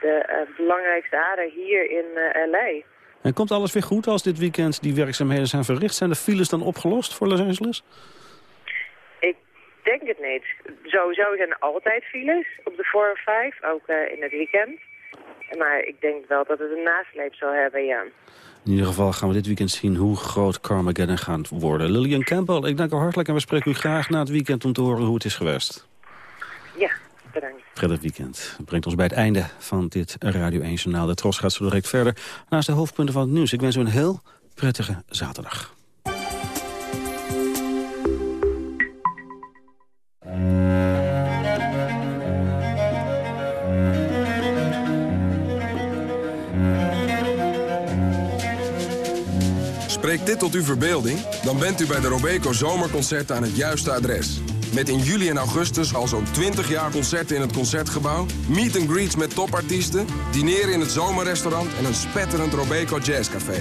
[SPEAKER 23] de belangrijkste ader hier in LA.
[SPEAKER 6] En komt alles weer goed als dit weekend die werkzaamheden zijn verricht? Zijn de files dan opgelost voor Los Angeles?
[SPEAKER 23] Ik denk het niet. Sowieso zijn er altijd files op de 4 of 5, ook uh, in het weekend. Maar ik denk wel dat het een nasleep zal hebben, ja.
[SPEAKER 6] In ieder geval gaan we dit weekend zien hoe groot Carmageddon gaat worden. Lillian Campbell, ik dank u hartelijk en we spreken u graag na het weekend om te horen hoe het is geweest.
[SPEAKER 23] Ja.
[SPEAKER 6] Prettig weekend. Dat brengt ons bij het einde van dit Radio 1 Journaal. De Tros gaat zo direct verder naast de hoofdpunten van het nieuws. Ik wens u een heel prettige zaterdag.
[SPEAKER 24] Spreekt dit tot uw verbeelding? Dan bent u bij de Robeco Zomerconcerten aan het juiste adres.
[SPEAKER 25] Met in juli en augustus al zo'n 20 jaar concerten in het Concertgebouw... meet and greets met topartiesten, dineren in het zomerrestaurant... en een spetterend Robeco Jazzcafé.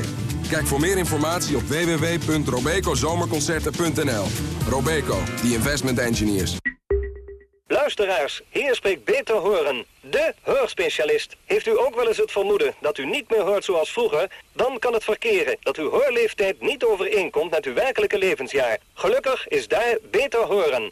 [SPEAKER 25] Kijk voor meer informatie op www.robecozomerconcerten.nl. Robeco, the investment engineers.
[SPEAKER 26] Luisteraars, hier spreekt Beter Horen, de hoorspecialist. Heeft u ook wel eens het vermoeden dat u niet meer hoort zoals vroeger? Dan kan het verkeren dat uw hoorleeftijd niet overeenkomt met uw werkelijke levensjaar. Gelukkig is daar Beter Horen.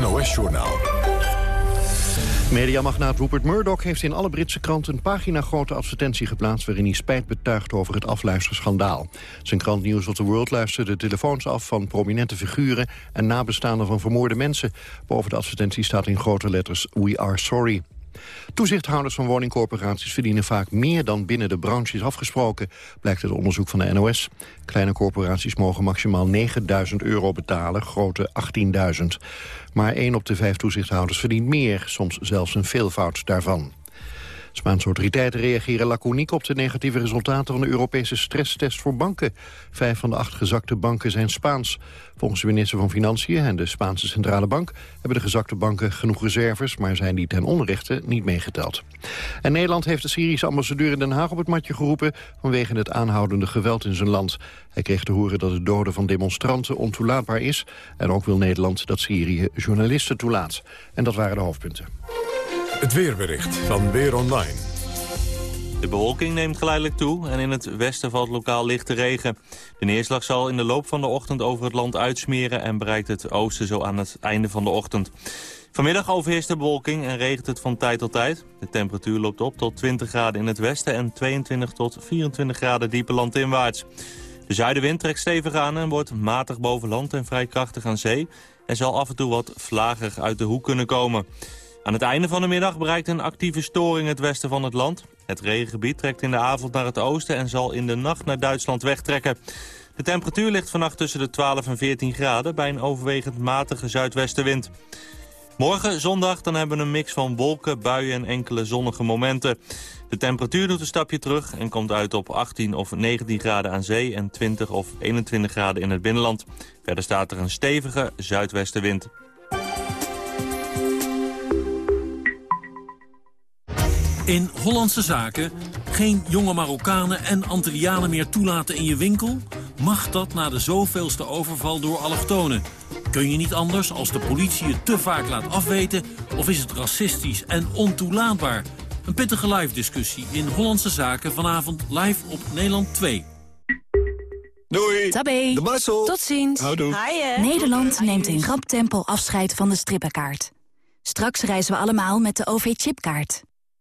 [SPEAKER 1] NOS-journaal.
[SPEAKER 2] Mediamagnaat Rupert Murdoch heeft in alle Britse kranten een pagina-grote advertentie geplaatst... waarin hij spijt betuigt over het afluisterschandaal. Zijn krant News of the World luisterde telefoons af van prominente figuren... en nabestaanden van vermoorde mensen. Boven de advertentie staat in grote letters We are sorry. Toezichthouders van woningcorporaties verdienen vaak meer dan binnen de branche is afgesproken, blijkt uit onderzoek van de NOS. Kleine corporaties mogen maximaal 9000 euro betalen, grote 18.000. Maar één op de vijf toezichthouders verdient meer, soms zelfs een veelvoud daarvan. Spaanse autoriteiten reageren laconiek op de negatieve resultaten van de Europese stresstest voor banken. Vijf van de acht gezakte banken zijn Spaans. Volgens de minister van Financiën en de Spaanse Centrale Bank hebben de gezakte banken genoeg reserves, maar zijn die ten onrechte niet meegeteld. En Nederland heeft de Syrische ambassadeur in Den Haag op het matje geroepen vanwege het aanhoudende geweld in zijn land. Hij kreeg te horen dat het doden van demonstranten ontoelaatbaar is en ook wil Nederland dat Syrië journalisten toelaat. En dat waren de hoofdpunten.
[SPEAKER 1] Het weerbericht van Weer Online.
[SPEAKER 27] De bewolking neemt geleidelijk toe en in het westen valt lokaal lichte regen. De neerslag zal in de loop van de ochtend over het land uitsmeren... en bereikt het oosten zo aan het einde van de ochtend. Vanmiddag overheerst de bewolking en regent het van tijd tot tijd. De temperatuur loopt op tot 20 graden in het westen... en 22 tot 24 graden diepe landinwaarts. De zuidenwind trekt stevig aan en wordt matig boven land en vrij krachtig aan zee... en zal af en toe wat vlagig uit de hoek kunnen komen. Aan het einde van de middag bereikt een actieve storing het westen van het land. Het regengebied trekt in de avond naar het oosten en zal in de nacht naar Duitsland wegtrekken. De temperatuur ligt vannacht tussen de 12 en 14 graden bij een overwegend matige zuidwestenwind. Morgen, zondag, dan hebben we een mix van wolken, buien en enkele zonnige momenten. De temperatuur doet een stapje terug en komt uit op 18 of 19 graden aan zee... en 20 of 21 graden in het binnenland. Verder staat er een stevige zuidwestenwind.
[SPEAKER 28] In Hollandse Zaken geen jonge Marokkanen en Antillianen meer toelaten in je winkel? Mag dat na de zoveelste overval door allochtonen? Kun je niet anders als de politie je te vaak laat afweten... of is het racistisch en ontoelaatbaar? Een pittige live-discussie in Hollandse Zaken vanavond live op Nederland 2.
[SPEAKER 3] Doei.
[SPEAKER 29] Tabé.
[SPEAKER 3] De Marcel.
[SPEAKER 29] Tot ziens.
[SPEAKER 3] Houdoe.
[SPEAKER 29] Nederland neemt in rap tempo afscheid van de strippenkaart. Straks reizen we allemaal met de OV-chipkaart.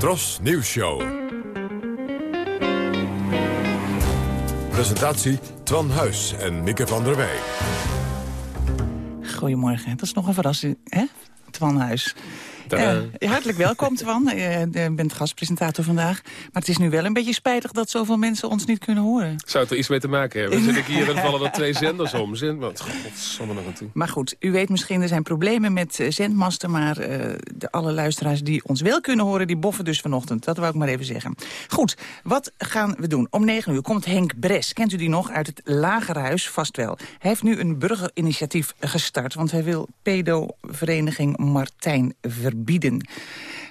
[SPEAKER 1] Tros Nieuws Show. Presentatie Twan Huis en Mieke van der Wij.
[SPEAKER 30] Goedemorgen. Dat is nog een verrassing, hè? Twan Huis. Ja, hartelijk welkom, Twan. Je bent gastpresentator vandaag. Maar het is nu wel een beetje spijtig dat zoveel mensen ons niet kunnen horen.
[SPEAKER 31] Zou het er iets mee te maken hebben? Zit ik hier en vallen er twee zenders om. Godsamme nog een toe.
[SPEAKER 30] Maar goed, u weet misschien, er zijn problemen met zendmasten... maar uh, de, alle luisteraars die ons wel kunnen horen, die boffen dus vanochtend. Dat wou ik maar even zeggen. Goed, wat gaan we doen? Om negen uur komt Henk Bres. Kent u die nog uit het Lagerhuis? Vast wel. Hij heeft nu een burgerinitiatief gestart... want hij wil pedo-vereniging Martijn verbieden bieden.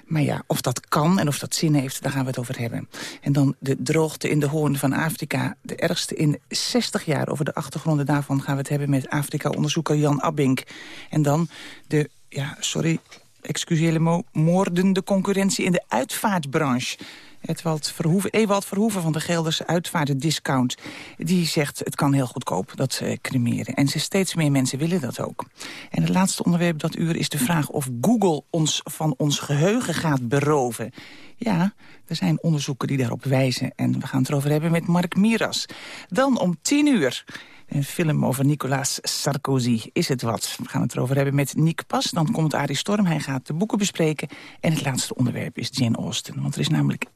[SPEAKER 30] Maar ja, of dat kan en of dat zin heeft, daar gaan we het over hebben. En dan de droogte in de hoorn van Afrika. De ergste in 60 jaar. Over de achtergronden daarvan gaan we het hebben met Afrika-onderzoeker Jan Abink. En dan de, ja, sorry, excuseer me, moordende concurrentie in de uitvaartbranche. Edwald Verhoeven, Ewald Verhoeven van de Gelderse Uitvaartdiscount... die zegt het kan heel goedkoop, dat uh, cremeren. En steeds meer mensen willen dat ook. En het laatste onderwerp dat uur is de vraag of Google ons van ons geheugen gaat beroven. Ja, er zijn onderzoeken die daarop wijzen. En we gaan het erover hebben met Mark Miras. Dan om tien uur... Een film over Nicolas Sarkozy. Is het wat? We gaan het erover hebben met Nick Pas. Dan komt Arie Storm. Hij gaat de boeken bespreken. En het laatste onderwerp is Jane Austen. Want er is namelijk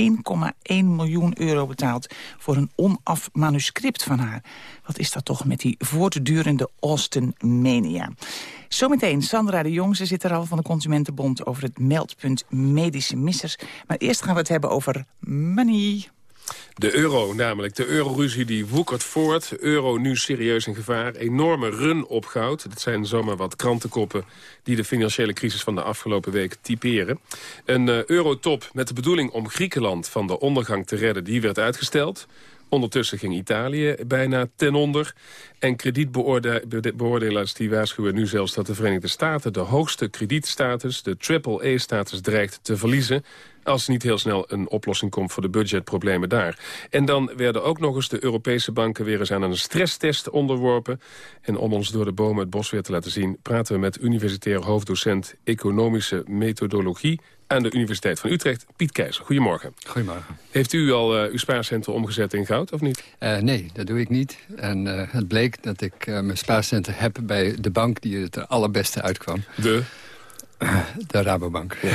[SPEAKER 30] 1,1 miljoen euro betaald voor een onaf manuscript van haar. Wat is dat toch met die voortdurende Austin-mania? Zometeen Sandra de Jong, ze zit er al van de Consumentenbond... over het meldpunt medische missers. Maar eerst gaan we het hebben over money.
[SPEAKER 31] De euro namelijk. De euroruzie die woekert voort. Euro nu serieus in gevaar. Enorme run op goud. Dat zijn zomaar wat krantenkoppen die de financiële crisis van de afgelopen week typeren. Een uh, eurotop met de bedoeling om Griekenland van de ondergang te redden... die werd uitgesteld. Ondertussen ging Italië bijna ten onder. En kredietbeoordelaars die waarschuwen nu zelfs dat de Verenigde Staten... de hoogste kredietstatus, de triple-A-status, dreigt te verliezen als niet heel snel een oplossing komt voor de budgetproblemen daar. En dan werden ook nog eens de Europese banken weer eens aan een stresstest onderworpen. En om ons door de bomen het bos weer te laten zien... praten we met universitair hoofddocent Economische Methodologie aan de Universiteit van Utrecht, Piet Keizer. Goedemorgen.
[SPEAKER 32] Goedemorgen.
[SPEAKER 31] Heeft u al uh, uw spaarcenten omgezet in goud, of niet?
[SPEAKER 32] Uh, nee, dat doe ik niet. En uh, het bleek dat ik mijn spaarcenten heb bij de bank die het er allerbeste uitkwam.
[SPEAKER 31] De?
[SPEAKER 32] De Rabobank. Ja,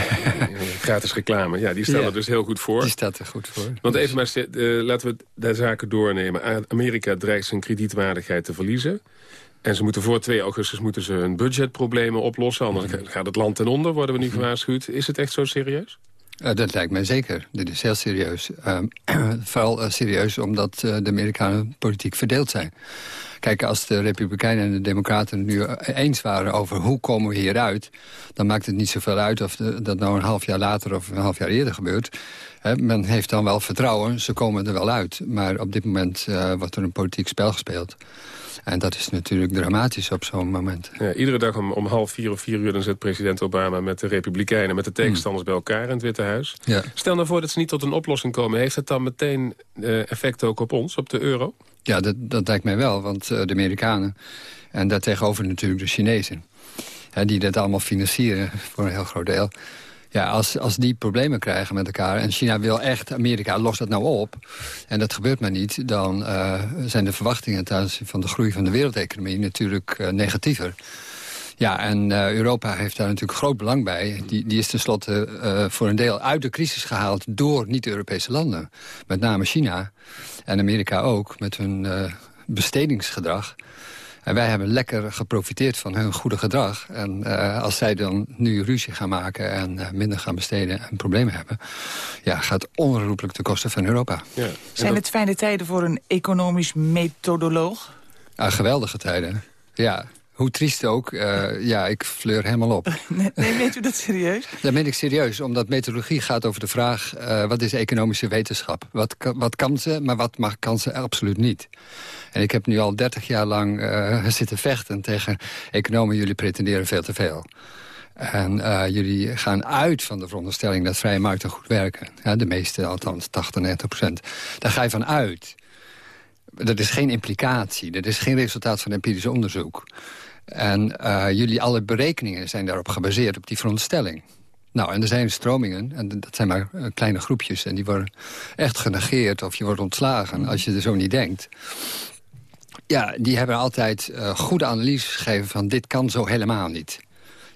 [SPEAKER 31] gratis reclame, ja, die staat er dus heel goed voor.
[SPEAKER 32] Die staat er goed voor.
[SPEAKER 31] Want even maar, uh, laten we de zaken doornemen. Amerika dreigt zijn kredietwaardigheid te verliezen. En ze moeten voor 2 augustus moeten ze hun budgetproblemen oplossen. Anders gaat het land ten onder, worden we nu gewaarschuwd. Is het echt zo serieus?
[SPEAKER 32] Uh, dat lijkt mij zeker. Dit is heel serieus. Uh, vooral uh, serieus omdat de Amerikanen politiek verdeeld zijn. Kijk, als de Republikeinen en de Democraten nu eens waren over hoe komen we hieruit... dan maakt het niet zoveel uit of de, dat nou een half jaar later of een half jaar eerder gebeurt. He, men heeft dan wel vertrouwen, ze komen er wel uit. Maar op dit moment wordt er een politiek spel gespeeld. En dat is natuurlijk dramatisch op zo'n moment.
[SPEAKER 31] Ja, iedere dag om, om half vier of vier uur dan zit president Obama met de Republikeinen... met de tegenstanders bij elkaar in het Witte Huis. Ja. Stel nou voor dat ze niet tot een oplossing komen. Heeft het dan meteen uh, effect ook op ons, op de euro?
[SPEAKER 32] Ja, dat, dat lijkt mij wel, want uh, de Amerikanen... en daartegenover natuurlijk de Chinezen... Hè, die dat allemaal financieren voor een heel groot deel... Als, als die problemen krijgen met elkaar... en China wil echt, Amerika, los dat nou op... en dat gebeurt maar niet... dan uh, zijn de verwachtingen tijdens van de groei van de wereldeconomie... natuurlijk uh, negatiever. Ja, en uh, Europa heeft daar natuurlijk groot belang bij. Die, die is tenslotte voor een deel uit de crisis gehaald... door niet-Europese landen. Met name China en Amerika ook, met hun bestedingsgedrag... En wij hebben lekker geprofiteerd van hun goede gedrag. En uh, als zij dan nu ruzie gaan maken en uh, minder gaan besteden en problemen hebben... ja, gaat onherroepelijk de kosten van Europa. Ja.
[SPEAKER 30] Zijn het fijne tijden voor een economisch methodoloog?
[SPEAKER 32] Ah, geweldige tijden, ja. Hoe triest ook, uh, ja, ik fleur helemaal op.
[SPEAKER 30] Nee, meent u dat serieus?
[SPEAKER 32] Dat meen ik serieus, omdat methodologie gaat over de vraag... Uh, wat is economische wetenschap? Wat, wat kan ze, maar wat mag, kan ze absoluut niet? En ik heb nu al 30 jaar lang uh, zitten vechten tegen economen... jullie pretenderen veel te veel. En uh, jullie gaan uit van de veronderstelling dat vrije markten goed werken. Ja, de meeste, althans 80, 90 procent. Daar ga je van uit. Dat is geen implicatie. Dat is geen resultaat van empirisch onderzoek. En uh, jullie alle berekeningen zijn daarop gebaseerd, op die veronderstelling. Nou, en er zijn stromingen, en dat zijn maar uh, kleine groepjes... en die worden echt genegeerd of je wordt ontslagen als je er zo niet denkt. Ja, die hebben altijd uh, goede analyses gegeven van dit kan zo helemaal niet.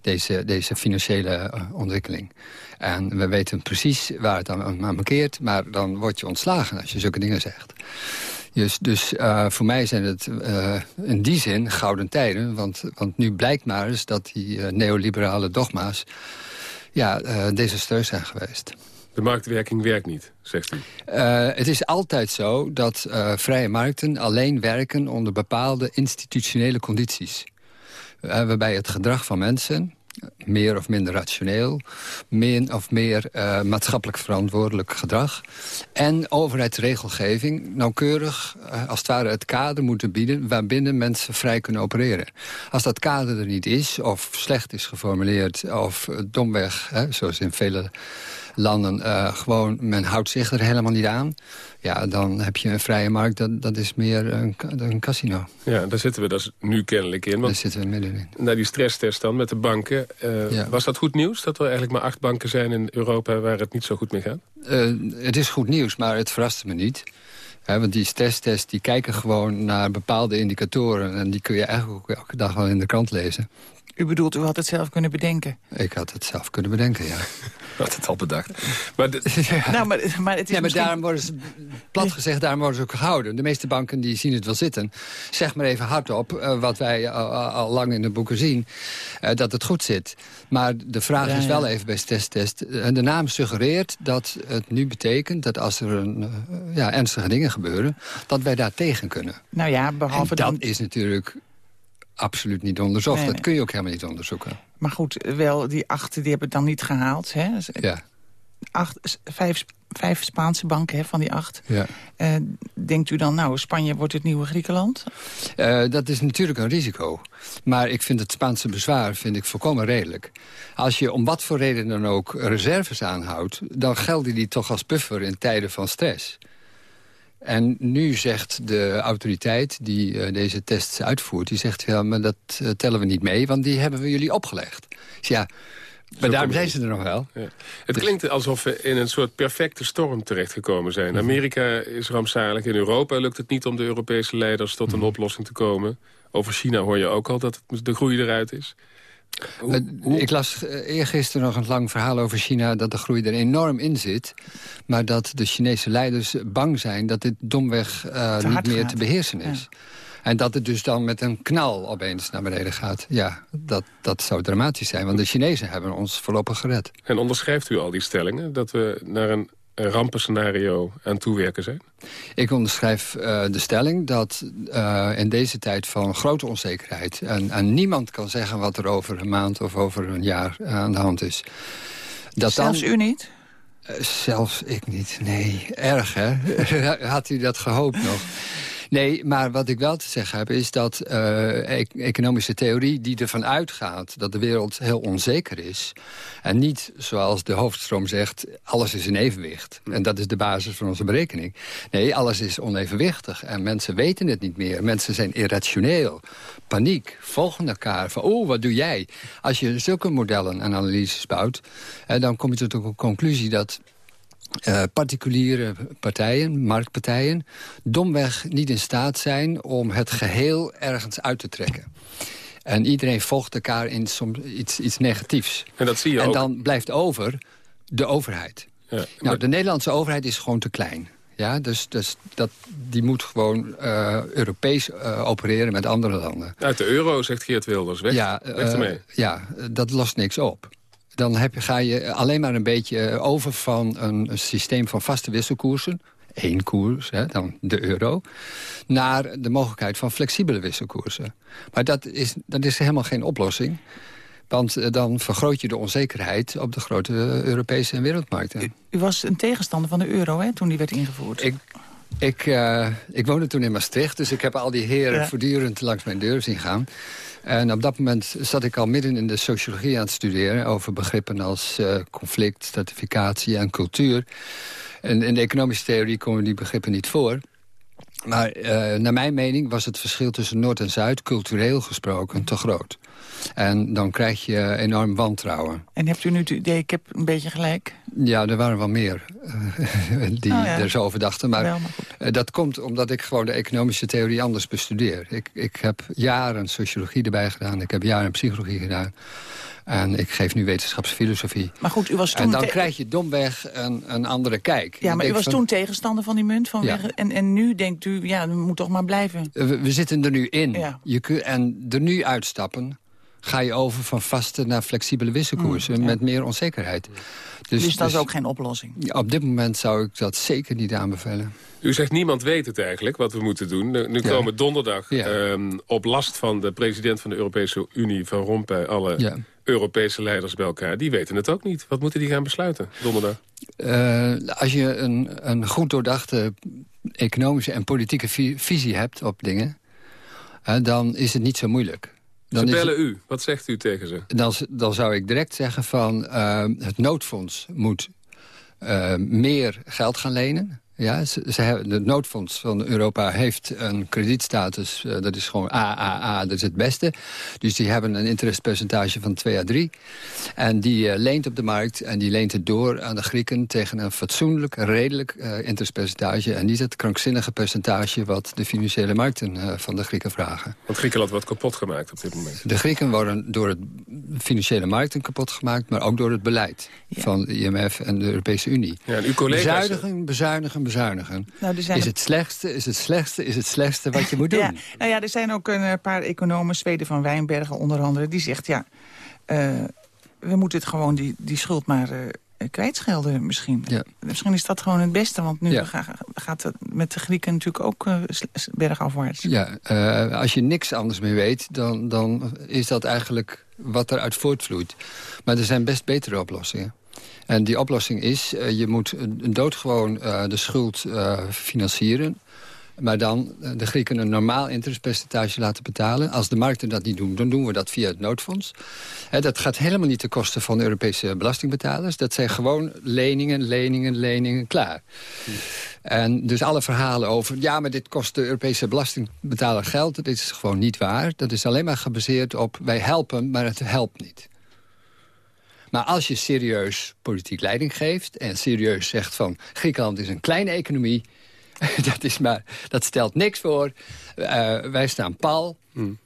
[SPEAKER 32] Deze, deze financiële ontwikkeling. En we weten precies waar het aan, aan mankeert, maar dan word je ontslagen als je zulke dingen zegt. Dus, dus uh, voor mij zijn het uh, in die zin gouden tijden. Want, want nu blijkt maar eens dat die uh, neoliberale dogma's... ja, desastreus zijn geweest.
[SPEAKER 31] De marktwerking werkt niet, zegt u?
[SPEAKER 32] het is altijd zo dat vrije markten alleen werken... onder bepaalde institutionele condities. waarbij het gedrag van mensen meer of minder rationeel, min of meer uh, maatschappelijk verantwoordelijk gedrag. En overheidsregelgeving nauwkeurig, uh, als het ware, het kader moeten bieden... waarbinnen mensen vrij kunnen opereren. Als dat kader er niet is, of slecht is geformuleerd... of domweg, hè, zoals in vele landen gewoon, men houdt zich er helemaal niet aan. Ja, dan heb je een vrije markt, dat, dat is meer een, een casino.
[SPEAKER 31] Ja, daar zitten we dus nu kennelijk in.
[SPEAKER 32] Daar zitten we middenin.
[SPEAKER 31] Naar die stresstest dan met de banken. Uh, ja. Was dat goed nieuws, dat er eigenlijk maar acht banken zijn in Europa... waar het niet zo goed mee gaat?
[SPEAKER 32] Uh, het is goed nieuws, maar het verraste me niet. He, want die stresstests die kijken gewoon naar bepaalde indicatoren... en die kun je eigenlijk ook elke dag wel in de krant lezen.
[SPEAKER 30] U bedoelt, u had het zelf kunnen bedenken?
[SPEAKER 32] Ik had het zelf kunnen bedenken, ja.
[SPEAKER 31] had het al bedacht.
[SPEAKER 30] Maar, ja. nou, maar, maar het is
[SPEAKER 32] ja, maar daarom worden ze, plat gezegd, daarom worden ze ook gehouden. De meeste banken die zien het wel zitten. Zeg maar even hardop, uh, wat wij al, al, lang in de boeken zien, uh, dat het goed zit. Maar de vraag ja, is wel even bij testtest. En de naam suggereert dat het nu betekent dat als er een, uh, ja, ernstige dingen gebeuren, dat wij daar tegen kunnen.
[SPEAKER 30] Nou ja, behalve
[SPEAKER 32] en dat dan... is natuurlijk absoluut niet onderzocht. Nee, nee. Dat kun je ook helemaal niet onderzoeken.
[SPEAKER 30] Maar goed, wel, die acht die hebben het dan niet gehaald. Hè?
[SPEAKER 32] Ja.
[SPEAKER 30] Acht, vijf, vijf Spaanse banken hè, van die acht.
[SPEAKER 32] Ja.
[SPEAKER 30] Uh, denkt u dan, nou, Spanje wordt het nieuwe Griekenland?
[SPEAKER 32] Uh, dat is natuurlijk een risico. Maar ik vind het Spaanse bezwaar vind ik volkomen redelijk. Als je om wat voor reden dan ook reserves aanhoudt... dan gelden die toch als buffer in tijden van stress. En nu zegt de autoriteit die uh, deze tests uitvoert... die zegt, ja, maar dat uh, tellen we niet mee, want die hebben we jullie opgelegd. Dus ja, maar daarom zijn ze er nog wel. Ja.
[SPEAKER 31] Het dus... klinkt alsof we in een soort perfecte storm terechtgekomen zijn. Amerika is rampzalig. In Europa lukt het niet om de Europese leiders tot een mm. oplossing te komen. Over China hoor je ook al dat de groei eruit is.
[SPEAKER 32] Hoe, hoe? Ik las eergisteren nog een lang verhaal over China... dat de groei er enorm in zit. Maar dat de Chinese leiders bang zijn... dat dit domweg uh, niet meer gaat. te beheersen is. Ja. En dat het dus dan met een knal opeens naar beneden gaat. Ja, dat, dat zou dramatisch zijn. Want de Chinezen hebben ons voorlopig gered.
[SPEAKER 31] En onderschrijft u al die stellingen? Dat we naar een rampenscenario aan toewerken zijn?
[SPEAKER 32] Ik onderschrijf uh, de stelling dat uh, in deze tijd van grote onzekerheid... En, en, niemand kan zeggen wat er over een maand of over een jaar aan de hand is.
[SPEAKER 30] Dat Zelfs dan, u niet?
[SPEAKER 32] Uh, zelfs ik niet, nee. Erg, hè? Had u dat gehoopt nog? Nee, maar wat ik wel te zeggen heb is dat uh, e economische theorie die ervan uitgaat dat de wereld heel onzeker is. En niet, zoals de hoofdstroom zegt, alles is in evenwicht. En dat is de basis van onze berekening. Nee, alles is onevenwichtig en mensen weten het niet meer. Mensen zijn irrationeel, paniek, volgen elkaar. Van, oh, wat doe jij? Als je zulke modellen en analyses bouwt, eh, dan kom je tot de conclusie dat uh, particuliere partijen, marktpartijen... domweg niet in staat zijn om het geheel ergens uit te trekken. En iedereen volgt elkaar in soms iets, iets negatiefs.
[SPEAKER 31] En dat zie je
[SPEAKER 32] en
[SPEAKER 31] ook.
[SPEAKER 32] dan blijft over de overheid. Ja, maar... Nou, de Nederlandse overheid is gewoon te klein. Ja, dus, dus dat, die moet gewoon uh, Europees uh, opereren met andere landen.
[SPEAKER 31] Uit de euro, zegt Geert Wilders. Weg,
[SPEAKER 32] ja,
[SPEAKER 31] weg ermee.
[SPEAKER 32] Ja, dat lost niks op dan heb je, ga je alleen maar een beetje over van een, een systeem van vaste wisselkoersen één koers, hè, dan de euro... naar de mogelijkheid van flexibele wisselkoersen. Maar dat is, dat is helemaal geen oplossing. Want uh, dan vergroot je de onzekerheid op de grote Europese en wereldmarkten.
[SPEAKER 30] U, u, was een tegenstander van de euro hè, toen die werd ingevoerd.
[SPEAKER 32] Ik, ik, uh, ik woonde toen in Maastricht, dus ik heb al die heren ja. voortdurend langs mijn deur zien gaan. En op dat moment zat ik al midden in de sociologie aan het studeren... over begrippen als uh, conflict, stratificatie en cultuur. En in de economische theorie komen die begrippen niet voor. Maar uh, naar mijn mening was het verschil tussen Noord en Zuid... cultureel gesproken te groot. En dan krijg je enorm wantrouwen.
[SPEAKER 30] En hebt u nu het idee, ik heb een beetje gelijk?
[SPEAKER 32] Ja, er waren wel meer uh, die oh ja. er zo over dachten. Maar, wel, maar uh, dat komt omdat ik gewoon de economische theorie anders bestudeer. Ik, ik heb jaren sociologie erbij gedaan. Ik heb jaren psychologie gedaan. En ik geef nu wetenschapsfilosofie.
[SPEAKER 30] Maar goed, u was toen...
[SPEAKER 32] En dan krijg je domweg een, een andere kijk.
[SPEAKER 30] Ja, maar u was van... toen tegenstander van die munt. Van ja. en, en nu denkt u, ja, dat moet toch maar blijven.
[SPEAKER 32] We, we zitten er nu in. Ja. Je kun, en er nu uitstappen ga je over van vaste naar flexibele wisselkoersen... Mm, ja. met meer onzekerheid.
[SPEAKER 30] Dus, dus dat dus, is ook geen oplossing?
[SPEAKER 32] Op dit moment zou ik dat zeker niet aanbevelen.
[SPEAKER 31] U zegt niemand weet het eigenlijk, wat we moeten doen. Nu ja. komen donderdag ja. um, op last van de president van de Europese Unie... van Rompuy alle ja. Europese leiders bij elkaar. Die weten het ook niet. Wat moeten die gaan besluiten donderdag?
[SPEAKER 32] Uh, als je een, een goed doordachte economische en politieke visie hebt op dingen... Uh, dan is het niet zo moeilijk. Dan
[SPEAKER 31] ze bellen u. Wat zegt u tegen ze?
[SPEAKER 32] Dan, dan zou ik direct zeggen van uh, het noodfonds moet meer geld gaan lenen. Ja, ze, ze hebben, het noodfonds van Europa heeft een kredietstatus, uh, dat is gewoon AAA, dat is het beste. Dus die hebben een interestpercentage van 2 à 3. En die uh, leent op de markt en die leent het door aan de Grieken... tegen een fatsoenlijk, redelijk uh, interestpercentage. En niet het krankzinnige percentage wat de financiële markten van de Grieken vragen.
[SPEAKER 31] Want Griekenland wordt kapot gemaakt op dit moment.
[SPEAKER 32] De Grieken worden door het financiële markten kapot gemaakt... maar ook door het beleid ja. van de IMF en de Europese Unie.
[SPEAKER 31] Ja, en uw collega's...
[SPEAKER 32] Bezuinigen, bezuinigen, bezuinigen. Nou, is het slechtste, is het slechtste, is het slechtste wat je moet doen.
[SPEAKER 30] Ja, nou ja, er zijn ook een paar economen, Zweden van Wijnbergen onder andere... die zegt, ja, uh, we moeten het gewoon die, die schuld maar uh, kwijtschelden misschien. Ja. Misschien is dat gewoon het beste, want nu ja. gaat het met de Grieken natuurlijk ook uh, bergafwaarts.
[SPEAKER 32] Ja, als je niks anders meer weet, dan, dan is dat eigenlijk wat eruit voortvloeit. Maar er zijn best betere oplossingen. En die oplossing is, uh, je moet doodgewoon uh, de schuld uh, financieren... maar dan de Grieken een normaal interestpercentage laten betalen. Als de markten dat niet doen, dan doen we dat via het noodfonds. dat gaat helemaal niet ten koste van de Europese belastingbetalers. Dat zijn gewoon leningen, leningen, leningen, klaar. En dus alle verhalen over... ja, maar dit kost de Europese belastingbetaler geld... dat is gewoon niet waar. Dat is alleen maar gebaseerd op wij helpen, maar het helpt niet. Maar als je serieus politiek leiding geeft... en serieus zegt van Griekenland is een kleine economie... dat, is maar, dat stelt niks voor. Uh, wij staan pal. Hmm.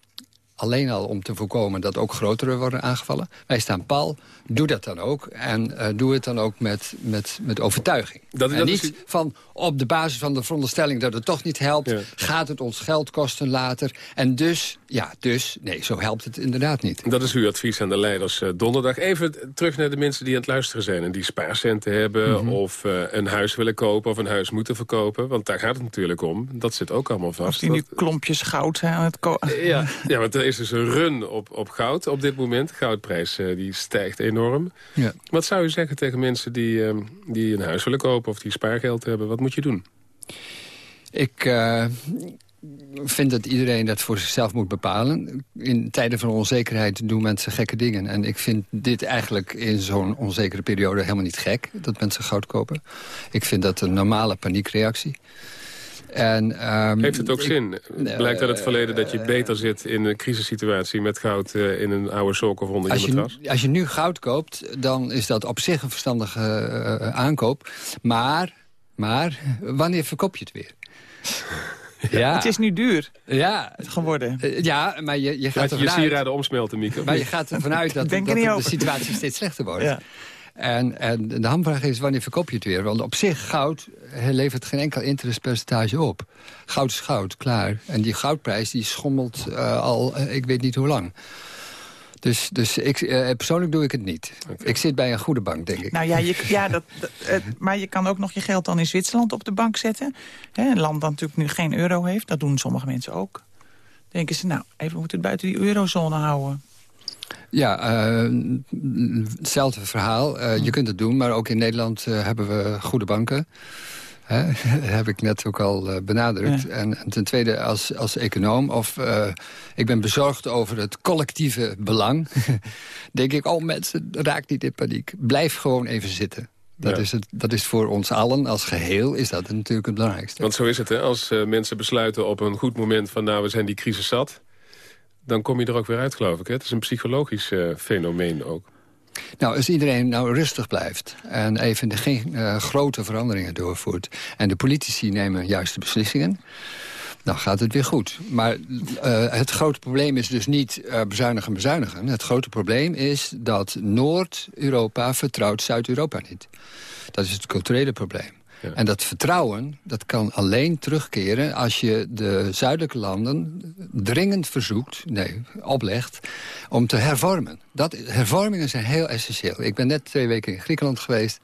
[SPEAKER 32] Alleen al om te voorkomen dat ook grotere worden aangevallen. Wij staan pal, doe dat dan ook. En uh, doe het dan ook met, met, met overtuiging. Dat, en dat niet is... van op de basis van de veronderstelling dat het toch niet helpt... Ja. gaat het ons geld kosten later. En dus, ja, dus, nee, zo helpt het inderdaad niet.
[SPEAKER 31] Dat is uw advies aan de leiders uh, donderdag. Even terug naar de mensen die aan het luisteren zijn... en die spaarcenten hebben mm -hmm. of uh, een huis willen kopen of een huis moeten verkopen. Want daar gaat het natuurlijk om. Dat zit ook allemaal vast. Als
[SPEAKER 30] die nu klompjes goud aan het kopen.
[SPEAKER 31] Ja, ja, want er is dus een run op, op goud op dit moment. De goudprijs die stijgt enorm. Ja. Wat zou u zeggen tegen mensen die, uh, die een huis willen kopen... of die spaargeld hebben? Wat moet je doen?
[SPEAKER 32] Ik uh, vind dat iedereen dat voor zichzelf moet bepalen. In tijden van onzekerheid doen mensen gekke dingen. En ik vind dit eigenlijk in zo'n onzekere periode helemaal niet gek... dat mensen goud kopen. Ik vind dat een normale paniekreactie. En, um,
[SPEAKER 31] Heeft het ook zin? Blijkt uit het verleden dat je beter zit in een crisissituatie... met goud uh, in een oude sok of onder je matras?
[SPEAKER 32] als je nu goud koopt, dan is dat op zich een verstandige uh, aankoop. Maar, maar wanneer verkoop je het weer?
[SPEAKER 30] Ja. Het is nu duur
[SPEAKER 32] ja.
[SPEAKER 30] geworden.
[SPEAKER 32] Ja, maar je, je gaat
[SPEAKER 31] Laat je sieraden omsmelten, Mieke.
[SPEAKER 32] Maar je gaat ervan uit dat, dat de situatie steeds slechter wordt. Ja. En, en de hamvraag is, wanneer verkoop je het weer? Want op zich, goud levert geen enkel interestpercentage op. Goud is goud, klaar. En die goudprijs die schommelt uh, al, uh, ik weet niet hoe lang. Dus, dus ik, uh, persoonlijk doe ik het niet. Okay. Ik zit bij een goede bank, denk ik.
[SPEAKER 30] Nou ja, je, ja dat, dat, maar je kan ook nog je geld dan in Zwitserland op de bank zetten. Hè, een land dat natuurlijk nu geen euro heeft. Dat doen sommige mensen ook. Denken ze, nou, even moeten het buiten die eurozone houden.
[SPEAKER 32] Ja, uh, hetzelfde verhaal. Uh, je kunt het doen, maar ook in Nederland uh, hebben we goede banken. Hè? heb ik net ook al benadrukt. Ja. En, en, ten tweede als, als econoom, of ik ben bezorgd over het collectieve belang. denk ik, oh mensen, raak niet in paniek. Blijf gewoon even zitten. Dat, ja. is het, dat is voor ons allen als geheel is dat natuurlijk het belangrijkste.
[SPEAKER 31] Want zo is het, hè? als mensen besluiten op een goed moment van... nou, we zijn die crisis zat dan kom je er ook weer uit, geloof ik. Hè? Het is een psychologisch uh, fenomeen ook.
[SPEAKER 32] Nou, als iedereen nou rustig blijft en even de, geen uh, grote veranderingen doorvoert... en de politici nemen juiste beslissingen, dan gaat het weer goed. Maar uh, het grote probleem is dus niet uh, bezuinigen, bezuinigen. Het grote probleem is dat Noord-Europa vertrouwt Zuid-Europa niet. Dat is het culturele probleem. En dat vertrouwen dat kan alleen terugkeren als je de zuidelijke landen dringend verzoekt, nee, oplegt, om te hervormen. Dat, hervormingen zijn heel essentieel. Ik ben net twee weken in Griekenland geweest.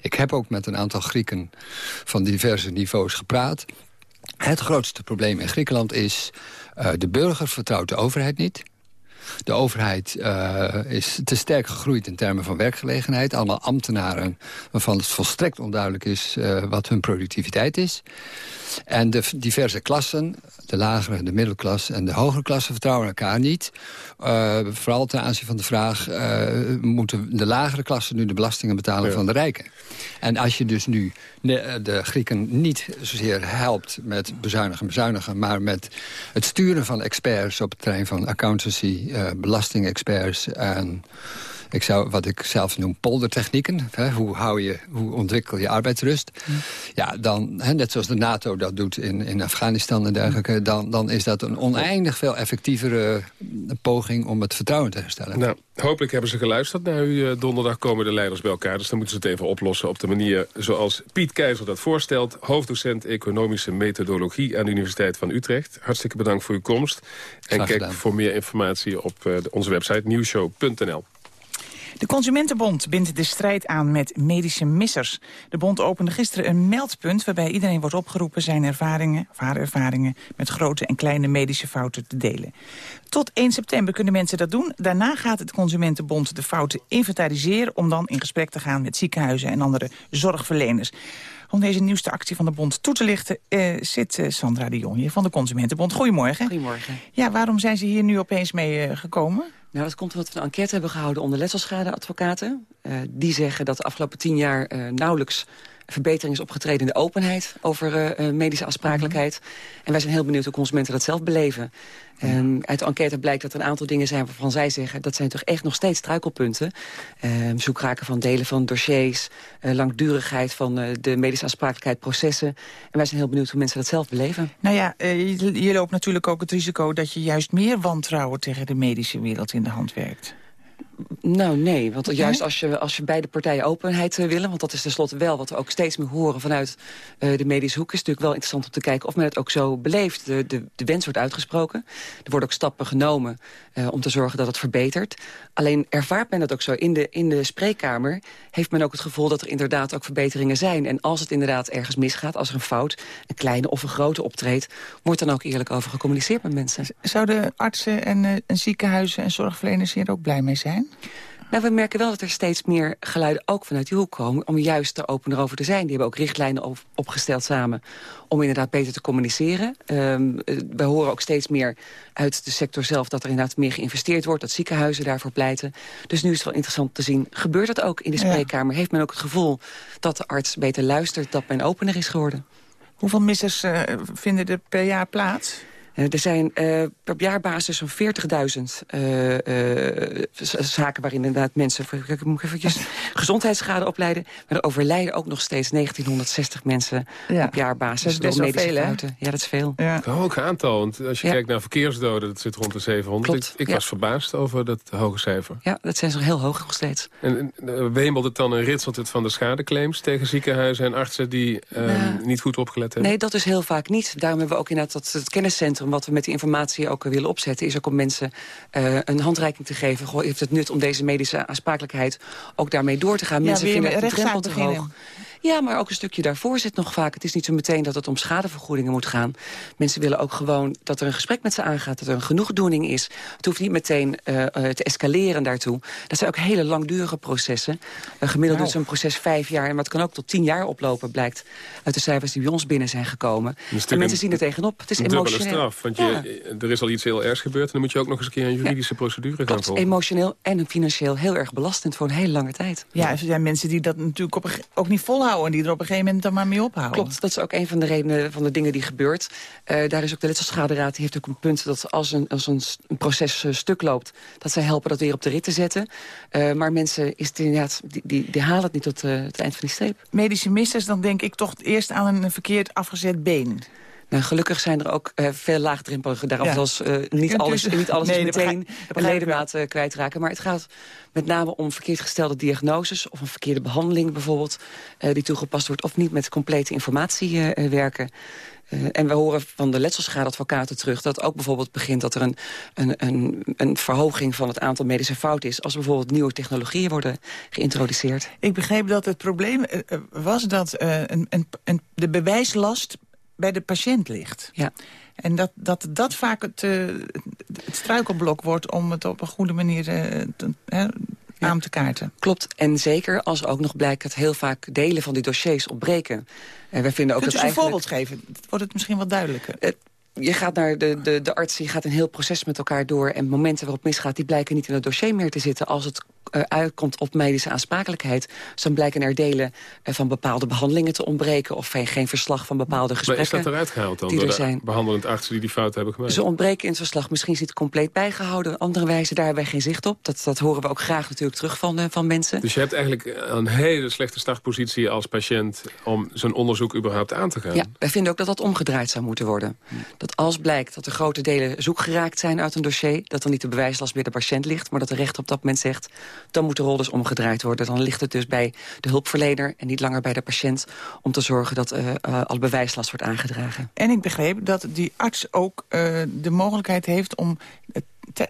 [SPEAKER 32] Ik heb ook met een aantal Grieken van diverse niveaus gepraat. Het grootste probleem in Griekenland is... Uh, de burger vertrouwt de overheid niet. De overheid uh, is te sterk gegroeid in termen van werkgelegenheid. Allemaal ambtenaren waarvan het volstrekt onduidelijk is uh, wat hun productiviteit is. En de diverse klassen, de lagere, de middelklasse en de hogere klasse vertrouwen elkaar niet. Uh, vooral ten aanzien van de vraag, moeten de lagere klassen nu de belastingen betalen van de rijken? En als je dus nu de, de Grieken niet zozeer helpt met bezuinigen, bezuinigen... maar met het sturen van experts op het terrein van accountancy, belastingexperts... en ik zou, wat ik zelf noem poldertechnieken. Hè, hoe, hou je, hoe ontwikkel je arbeidsrust? Ja, dan, hè, net zoals de NATO dat doet in, in Afghanistan en dergelijke... Dan, dan is dat een oneindig veel effectievere poging om het vertrouwen te herstellen.
[SPEAKER 31] Nou, hopelijk hebben ze geluisterd naar u. Eh, donderdag komen de leiders bij elkaar. Dus dan moeten ze het even oplossen op de manier zoals Piet Keizer dat voorstelt. Hoofddocent Economische Methodologie aan de Universiteit van Utrecht. Hartstikke bedankt voor uw komst. En kijk voor meer informatie op uh, onze website nieuwshow.nl.
[SPEAKER 30] De Consumentenbond bindt de strijd aan met medische missers. De bond opende gisteren een meldpunt waarbij iedereen wordt opgeroepen... zijn ervaringen, of haar ervaringen met grote en kleine medische fouten te delen. Tot 1 september kunnen mensen dat doen. Daarna gaat het Consumentenbond de fouten inventariseren... om dan in gesprek te gaan met ziekenhuizen en andere zorgverleners. Om deze nieuwste actie van de bond toe te lichten... Uh, zit uh, Sandra de Jong hier van de Consumentenbond. Goedemorgen.
[SPEAKER 33] Goedemorgen.
[SPEAKER 30] Ja, waarom zijn ze hier nu opeens mee uh, gekomen?
[SPEAKER 33] Nou, dat komt omdat we een enquête hebben gehouden onder letselschadeadvocaten. Uh, die zeggen dat de afgelopen tien jaar uh, nauwelijks verbetering is opgetreden in de openheid over uh, medische aansprakelijkheid. En wij zijn heel benieuwd hoe consumenten dat zelf beleven. Um, uit de enquête blijkt dat er een aantal dingen zijn waarvan zij zeggen... dat zijn toch echt nog steeds struikelpunten. Um, zoekraken van delen van dossiers, uh, langdurigheid van uh, de medische aansprakelijkheid, processen. En wij zijn heel benieuwd hoe mensen dat zelf beleven.
[SPEAKER 30] Nou ja, je, je loopt natuurlijk ook het risico dat je juist meer wantrouwen tegen de medische wereld in de hand werkt.
[SPEAKER 33] Nou, nee. Want juist als je, als je beide partijen openheid uh, willen... want dat is tenslotte wel wat we ook steeds meer horen vanuit uh, de medische hoek... is het natuurlijk wel interessant om te kijken of men het ook zo beleeft. De, de, de wens wordt uitgesproken. Er worden ook stappen genomen uh, om te zorgen dat het verbetert. Alleen ervaart men dat ook zo. In de, in de spreekkamer heeft men ook het gevoel dat er inderdaad ook verbeteringen zijn. En als het inderdaad ergens misgaat, als er een fout... een kleine of een grote optreedt... wordt dan ook eerlijk over gecommuniceerd met mensen.
[SPEAKER 30] Zouden artsen en, en ziekenhuizen en zorgverleners hier ook blij mee zijn?
[SPEAKER 33] Nou, we merken wel dat er steeds meer geluiden ook vanuit die hoek komen... om juist er open erover te zijn. Die hebben ook richtlijnen op, opgesteld samen om inderdaad beter te communiceren. Um, we horen ook steeds meer uit de sector zelf dat er inderdaad meer geïnvesteerd wordt... dat ziekenhuizen daarvoor pleiten. Dus nu is het wel interessant te zien, gebeurt dat ook in de spreekkamer? Ja. Heeft men ook het gevoel dat de arts beter luistert, dat men opener is geworden?
[SPEAKER 30] Hoeveel missers uh, vinden er per jaar plaats?
[SPEAKER 33] Uh, er zijn uh, per jaarbasis zo'n 40.000 uh, zaken waarin inderdaad mensen ik moet eventjes, gezondheidsschade opleiden. Maar er overlijden ook nog steeds 1960 mensen ja. op jaarbasis
[SPEAKER 30] door medische
[SPEAKER 33] veel, fouten. Ja, dat is veel.
[SPEAKER 31] Ja. Een hoog aantal, want als je ja. kijkt naar verkeersdoden, dat zit rond de 700. Klopt. Ik, ik was verbaasd over dat hoge cijfer.
[SPEAKER 33] Ja, dat zijn ze heel hoog nog steeds.
[SPEAKER 31] En wemelt het dan en ritselt het van de schadeclaims tegen ziekenhuizen en artsen die nou, niet goed opgelet hebben?
[SPEAKER 33] Nee, dat is heel vaak niet. Daarom hebben we ook inderdaad dat, het kenniscentrum wat we met die informatie ook willen opzetten... is ook om mensen uh, een handreiking te geven. Goh, heeft het nut om deze medische aansprakelijkheid ook daarmee door te gaan?
[SPEAKER 30] Ja,
[SPEAKER 33] mensen vinden
[SPEAKER 30] het
[SPEAKER 33] de drempel te
[SPEAKER 30] beginnen.
[SPEAKER 33] hoog. Ja, maar ook een stukje daarvoor zit nog vaak. Het is niet zo meteen dat het om schadevergoedingen moet gaan. Mensen willen ook gewoon dat er een gesprek met ze aangaat. Dat er een genoegdoening is. Het hoeft niet meteen uh, uh, te escaleren daartoe. Dat zijn ook hele langdurige processen. Uh, gemiddeld nou. is een proces vijf jaar. En wat kan ook tot tien jaar oplopen, blijkt uit de cijfers die bij ons binnen zijn gekomen. En mensen zien er tegenop. Het is
[SPEAKER 31] een
[SPEAKER 33] emotioneel.
[SPEAKER 31] Straf, want ja. je, er is al iets heel ergs gebeurd. En dan moet je ook nog eens een keer een juridische ja. procedure gaan volgen.
[SPEAKER 33] emotioneel en financieel heel erg belastend voor een hele lange tijd.
[SPEAKER 30] Ja, er zijn mensen die dat natuurlijk op, ook niet volhouden. En die er op een gegeven moment dan maar mee ophouden.
[SPEAKER 33] Klopt, dat is ook een van de redenen van de dingen die gebeurt. Uh, daar is ook de letselschaderaad, die heeft ook een punt... dat als een, als een, een proces uh, stuk loopt, dat zij helpen dat weer op de rit te zetten. Uh, maar mensen is het inderdaad, die, die, die halen het niet tot het eind van die streep.
[SPEAKER 30] Medische missers, dan denk ik toch eerst aan een verkeerd afgezet been.
[SPEAKER 33] Nou, gelukkig zijn er ook uh, veel laagdrempelige... Daarom ja. was uh, niet, alles, dus, niet alles nee, is meteen een ledemaat uh, kwijtraken. Maar het gaat met name om verkeerd gestelde diagnoses... of een verkeerde behandeling bijvoorbeeld... die toegepast wordt of niet met complete informatie werken. Uh, en we horen van de letselschadeadvocaten terug... dat ook bijvoorbeeld begint dat er een, een, een, een verhoging van het aantal medische fouten is... als bijvoorbeeld nieuwe technologieën worden geïntroduceerd.
[SPEAKER 30] Ik begreep dat het probleem was dat een, een, de bewijslast bij de patiënt ligt.
[SPEAKER 33] Ja.
[SPEAKER 30] En dat dat, dat vaak het, eh, het struikelblok wordt om het op een goede manier eh, te, hè, aan te kaarten.
[SPEAKER 33] Klopt. En zeker als ook nog blijkt dat heel vaak delen van die dossiers ontbreken. En wij vinden ook
[SPEAKER 30] Kunt u
[SPEAKER 33] dat
[SPEAKER 30] eens een
[SPEAKER 33] eigenlijk...
[SPEAKER 30] voorbeeld geven? Wordt het misschien wat duidelijker.
[SPEAKER 33] Je gaat naar de, de, de arts, je gaat een heel proces met elkaar door... en momenten waarop misgaat, die blijken niet in het dossier meer te zitten... als het uh, uitkomt op medische aansprakelijkheid. Dus dan blijken er delen uh, van bepaalde behandelingen te ontbreken... of geen verslag van bepaalde gesprekken.
[SPEAKER 31] Maar is dat eruit gehaald dan
[SPEAKER 33] die
[SPEAKER 31] door
[SPEAKER 33] er zijn.
[SPEAKER 31] behandelend artsen die die fout hebben gemaakt?
[SPEAKER 33] Ze ontbreken in het verslag. Misschien is het compleet bijgehouden. Andere wijze, daar hebben wij geen zicht op. Dat, dat horen we ook graag natuurlijk terug van, uh, van mensen.
[SPEAKER 31] Dus je hebt eigenlijk een hele slechte startpositie als patiënt... om zo'n onderzoek überhaupt aan te gaan?
[SPEAKER 33] Ja, wij vinden ook dat dat omgedraaid zou moeten worden. Dat als blijkt dat er grote delen zoekgeraakt zijn uit een dossier... dat dan niet de bewijslast bij de patiënt ligt... maar dat de rechter op dat moment zegt... dan moet de rol dus omgedraaid worden. Dan ligt het dus bij de hulpverlener en niet langer bij de patiënt... om te zorgen dat uh, uh, alle bewijslast wordt aangedragen.
[SPEAKER 30] En ik begreep dat die arts ook uh, de mogelijkheid heeft om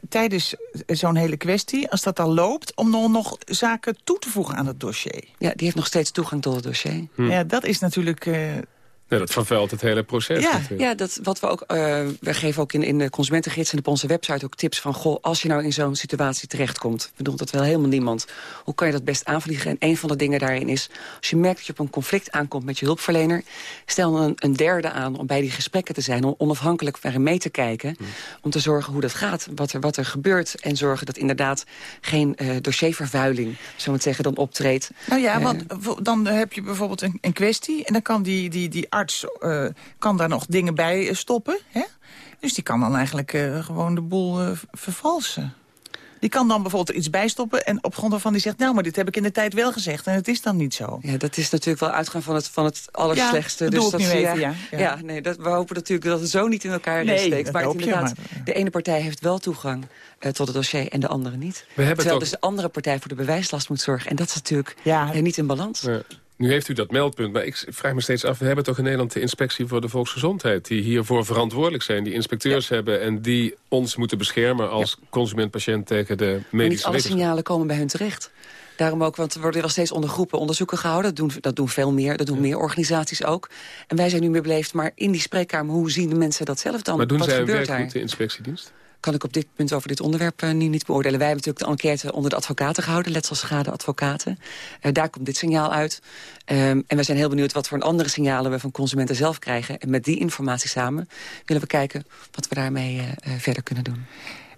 [SPEAKER 30] tijdens zo'n hele kwestie, als dat al loopt... om nog, nog zaken toe te voegen aan het dossier.
[SPEAKER 33] Ja, die heeft nog steeds toegang tot het dossier.
[SPEAKER 31] Hm.
[SPEAKER 30] Ja, dat is natuurlijk...
[SPEAKER 31] Nee, dat vervuilt het hele proces.
[SPEAKER 33] Ja, ja dat, wat we ook, uh, we geven ook in, in de consumentengids en op onze website ook tips van... goh, als je nou in zo'n situatie terechtkomt, bedoelt dat wel helemaal niemand... hoe kan je dat best aanvliegen? En een van de dingen daarin is, als je merkt dat je op een conflict aankomt met je hulpverlener... stel dan een, een derde aan om bij die gesprekken te zijn, om onafhankelijk verder mee te kijken... Hmm. om te zorgen hoe dat gaat, wat er, wat er gebeurt... en zorgen dat inderdaad geen uh, dossiervervuiling, zo moet zeggen, dan optreedt.
[SPEAKER 30] Nou ja, want dan heb je bijvoorbeeld een, een kwestie... en dan kan die, die, die arts uh, kan daar nog dingen bij stoppen. Hè? Dus die kan dan eigenlijk uh, gewoon de boel uh, vervalsen. Die kan dan bijvoorbeeld er iets bijstoppen en op grond waarvan die zegt... nou, maar dit heb ik in de tijd wel gezegd en het is dan niet zo.
[SPEAKER 33] Ja, dat is natuurlijk wel uitgaan van het, van het allerslechtste.
[SPEAKER 30] Ja,
[SPEAKER 33] dus
[SPEAKER 30] dat
[SPEAKER 33] ja,
[SPEAKER 30] ja,
[SPEAKER 33] ja. ja nee, dat, we hopen natuurlijk dat het zo niet in elkaar
[SPEAKER 30] nee,
[SPEAKER 33] steekt. Maar, inderdaad,
[SPEAKER 30] maar
[SPEAKER 33] de ene partij heeft wel toegang uh, tot het dossier en de andere niet.
[SPEAKER 31] We hebben
[SPEAKER 33] Terwijl dus de andere partij voor de bewijslast moet zorgen. En dat is natuurlijk ja. uh, niet in balans.
[SPEAKER 31] Nu heeft u dat meldpunt, maar ik vraag me steeds af... we hebben toch in Nederland de inspectie voor de volksgezondheid... die hiervoor verantwoordelijk zijn, die inspecteurs ja. hebben... en die ons moeten beschermen als ja. consument-patiënt tegen de medische
[SPEAKER 33] maar niet alle signalen komen bij hun terecht. Daarom ook, want er worden wel steeds onder groepen onderzoeken gehouden. Dat doen, dat doen veel meer, dat doen ja. meer organisaties ook. En wij zijn nu meer beleefd, maar in die spreekkamer... hoe zien de mensen dat zelf dan?
[SPEAKER 31] Maar doen
[SPEAKER 33] Wat
[SPEAKER 31] zij
[SPEAKER 33] gebeurt
[SPEAKER 31] werk
[SPEAKER 33] daar?
[SPEAKER 31] goed, de inspectiedienst?
[SPEAKER 33] Kan ik op dit punt over dit onderwerp uh, nu niet beoordelen. Wij hebben natuurlijk de enquête onder de advocaten gehouden, letselschade advocaten. Uh, daar komt dit signaal uit. Um, en we zijn heel benieuwd wat voor andere signalen we van consumenten zelf krijgen. En met die informatie samen willen we kijken wat we daarmee uh, verder kunnen doen.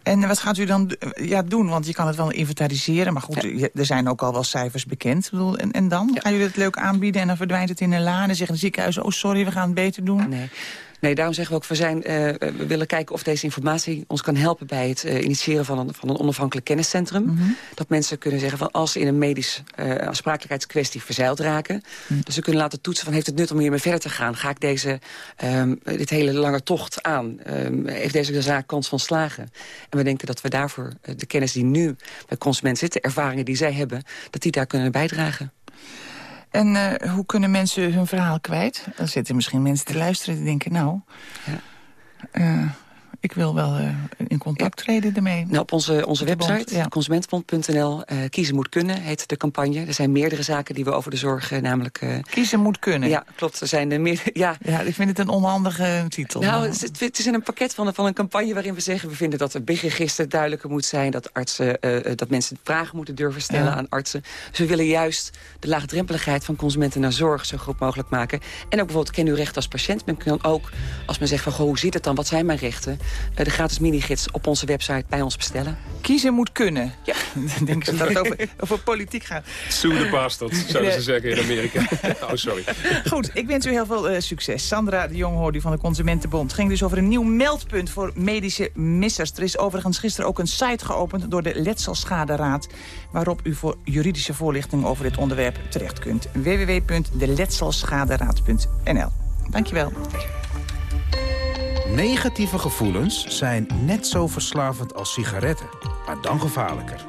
[SPEAKER 30] En wat gaat u dan ja, doen? Want je kan het wel inventariseren. Maar goed, ja. er zijn ook al wel cijfers bekend. Bedoel, en, en dan? Ja. Gaan jullie het leuk aanbieden en dan verdwijnt het in een la... en dan zeggen de ziekenhuizen, oh sorry, we gaan het beter doen?
[SPEAKER 33] Nee. Nee, daarom zeggen we ook, we, zijn, uh, we willen kijken of deze informatie ons kan helpen... bij het uh, initiëren van een, van een onafhankelijk kenniscentrum. Mm -hmm. Dat mensen kunnen zeggen van als ze in een medisch uh, aansprakelijkheidskwestie verzeild raken... Mm -hmm. dus ze kunnen laten toetsen van heeft het nut om hiermee verder te gaan? Ga ik deze, um, dit hele lange tocht aan? Um, heeft deze zaak kans van slagen? En we denken dat we daarvoor de kennis die nu bij consumenten zit... de ervaringen die zij hebben, dat die daar kunnen bijdragen.
[SPEAKER 30] En uh, hoe kunnen mensen hun verhaal kwijt? Dan zitten misschien mensen te luisteren die denken... nou, ja. uh, ik wil wel uh, in contact treden ermee.
[SPEAKER 33] Nou, op onze, onze website, ja. consumentenbond.nl, kiezen moet kunnen, heet de campagne. Er zijn meerdere zaken die we over de zorg namelijk...
[SPEAKER 30] kiezen moet kunnen?
[SPEAKER 33] Ja, klopt. Er zijn er meer, ja.
[SPEAKER 30] ja, ik vind het een onhandige titel.
[SPEAKER 33] Nou, het, het is in een pakket van, van een campagne waarin we zeggen... we vinden dat het BIG-register duidelijker moet zijn... dat, artsen, dat mensen vragen moeten durven stellen ja. aan artsen. Dus we willen juist de laagdrempeligheid van consumenten naar zorg... zo groot mogelijk maken. En ook bijvoorbeeld, ken uw recht als patiënt. Men kan ook, als men zegt van, goh, hoe zit het dan? Wat zijn mijn rechten? Uh, de gratis minigids op onze website bij ons bestellen.
[SPEAKER 30] Kiezen moet kunnen.
[SPEAKER 33] Ja.
[SPEAKER 30] Dan denken ze dat het over, over politiek gaat.
[SPEAKER 31] Sue the bastard, zouden ze zeggen in Amerika. oh, sorry.
[SPEAKER 30] Goed, ik wens u heel veel uh, succes. Sandra de Jong hoorde u van de Consumentenbond. Het ging dus over een nieuw meldpunt voor medische missers. Er is overigens gisteren ook een site geopend door de Letselschaderaad... waarop u voor juridische voorlichting over dit onderwerp terecht kunt. www.deletselschaderaad.nl Dankjewel.
[SPEAKER 34] Negatieve gevoelens zijn net zo verslavend als sigaretten, maar dan gevaarlijker.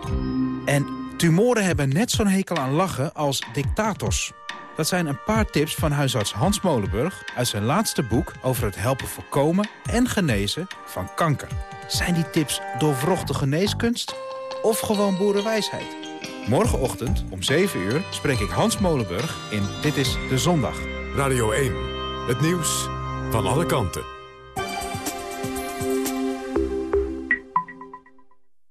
[SPEAKER 34] En tumoren hebben net zo'n hekel aan lachen als dictators. Dat zijn een paar tips van huisarts Hans Molenburg... uit zijn laatste boek over het helpen voorkomen en genezen van kanker. Zijn die tips doorvrochte geneeskunst of gewoon boerenwijsheid? Morgenochtend om 7 uur spreek ik Hans Molenburg in Dit is de Zondag.
[SPEAKER 1] Radio 1, het nieuws van alle kanten.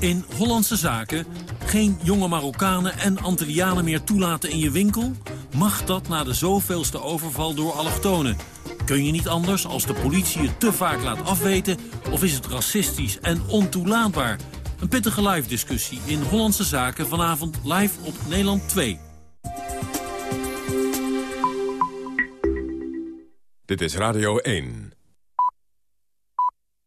[SPEAKER 28] In Hollandse zaken geen jonge Marokkanen en Antillianen meer toelaten in je winkel? Mag dat na de zoveelste overval door allochtonen? Kun je niet anders als de politie je te vaak laat afweten... of is het racistisch en ontoelaatbaar? Een pittige live-discussie in Hollandse Zaken vanavond live op Nederland 2.
[SPEAKER 1] Dit is Radio 1.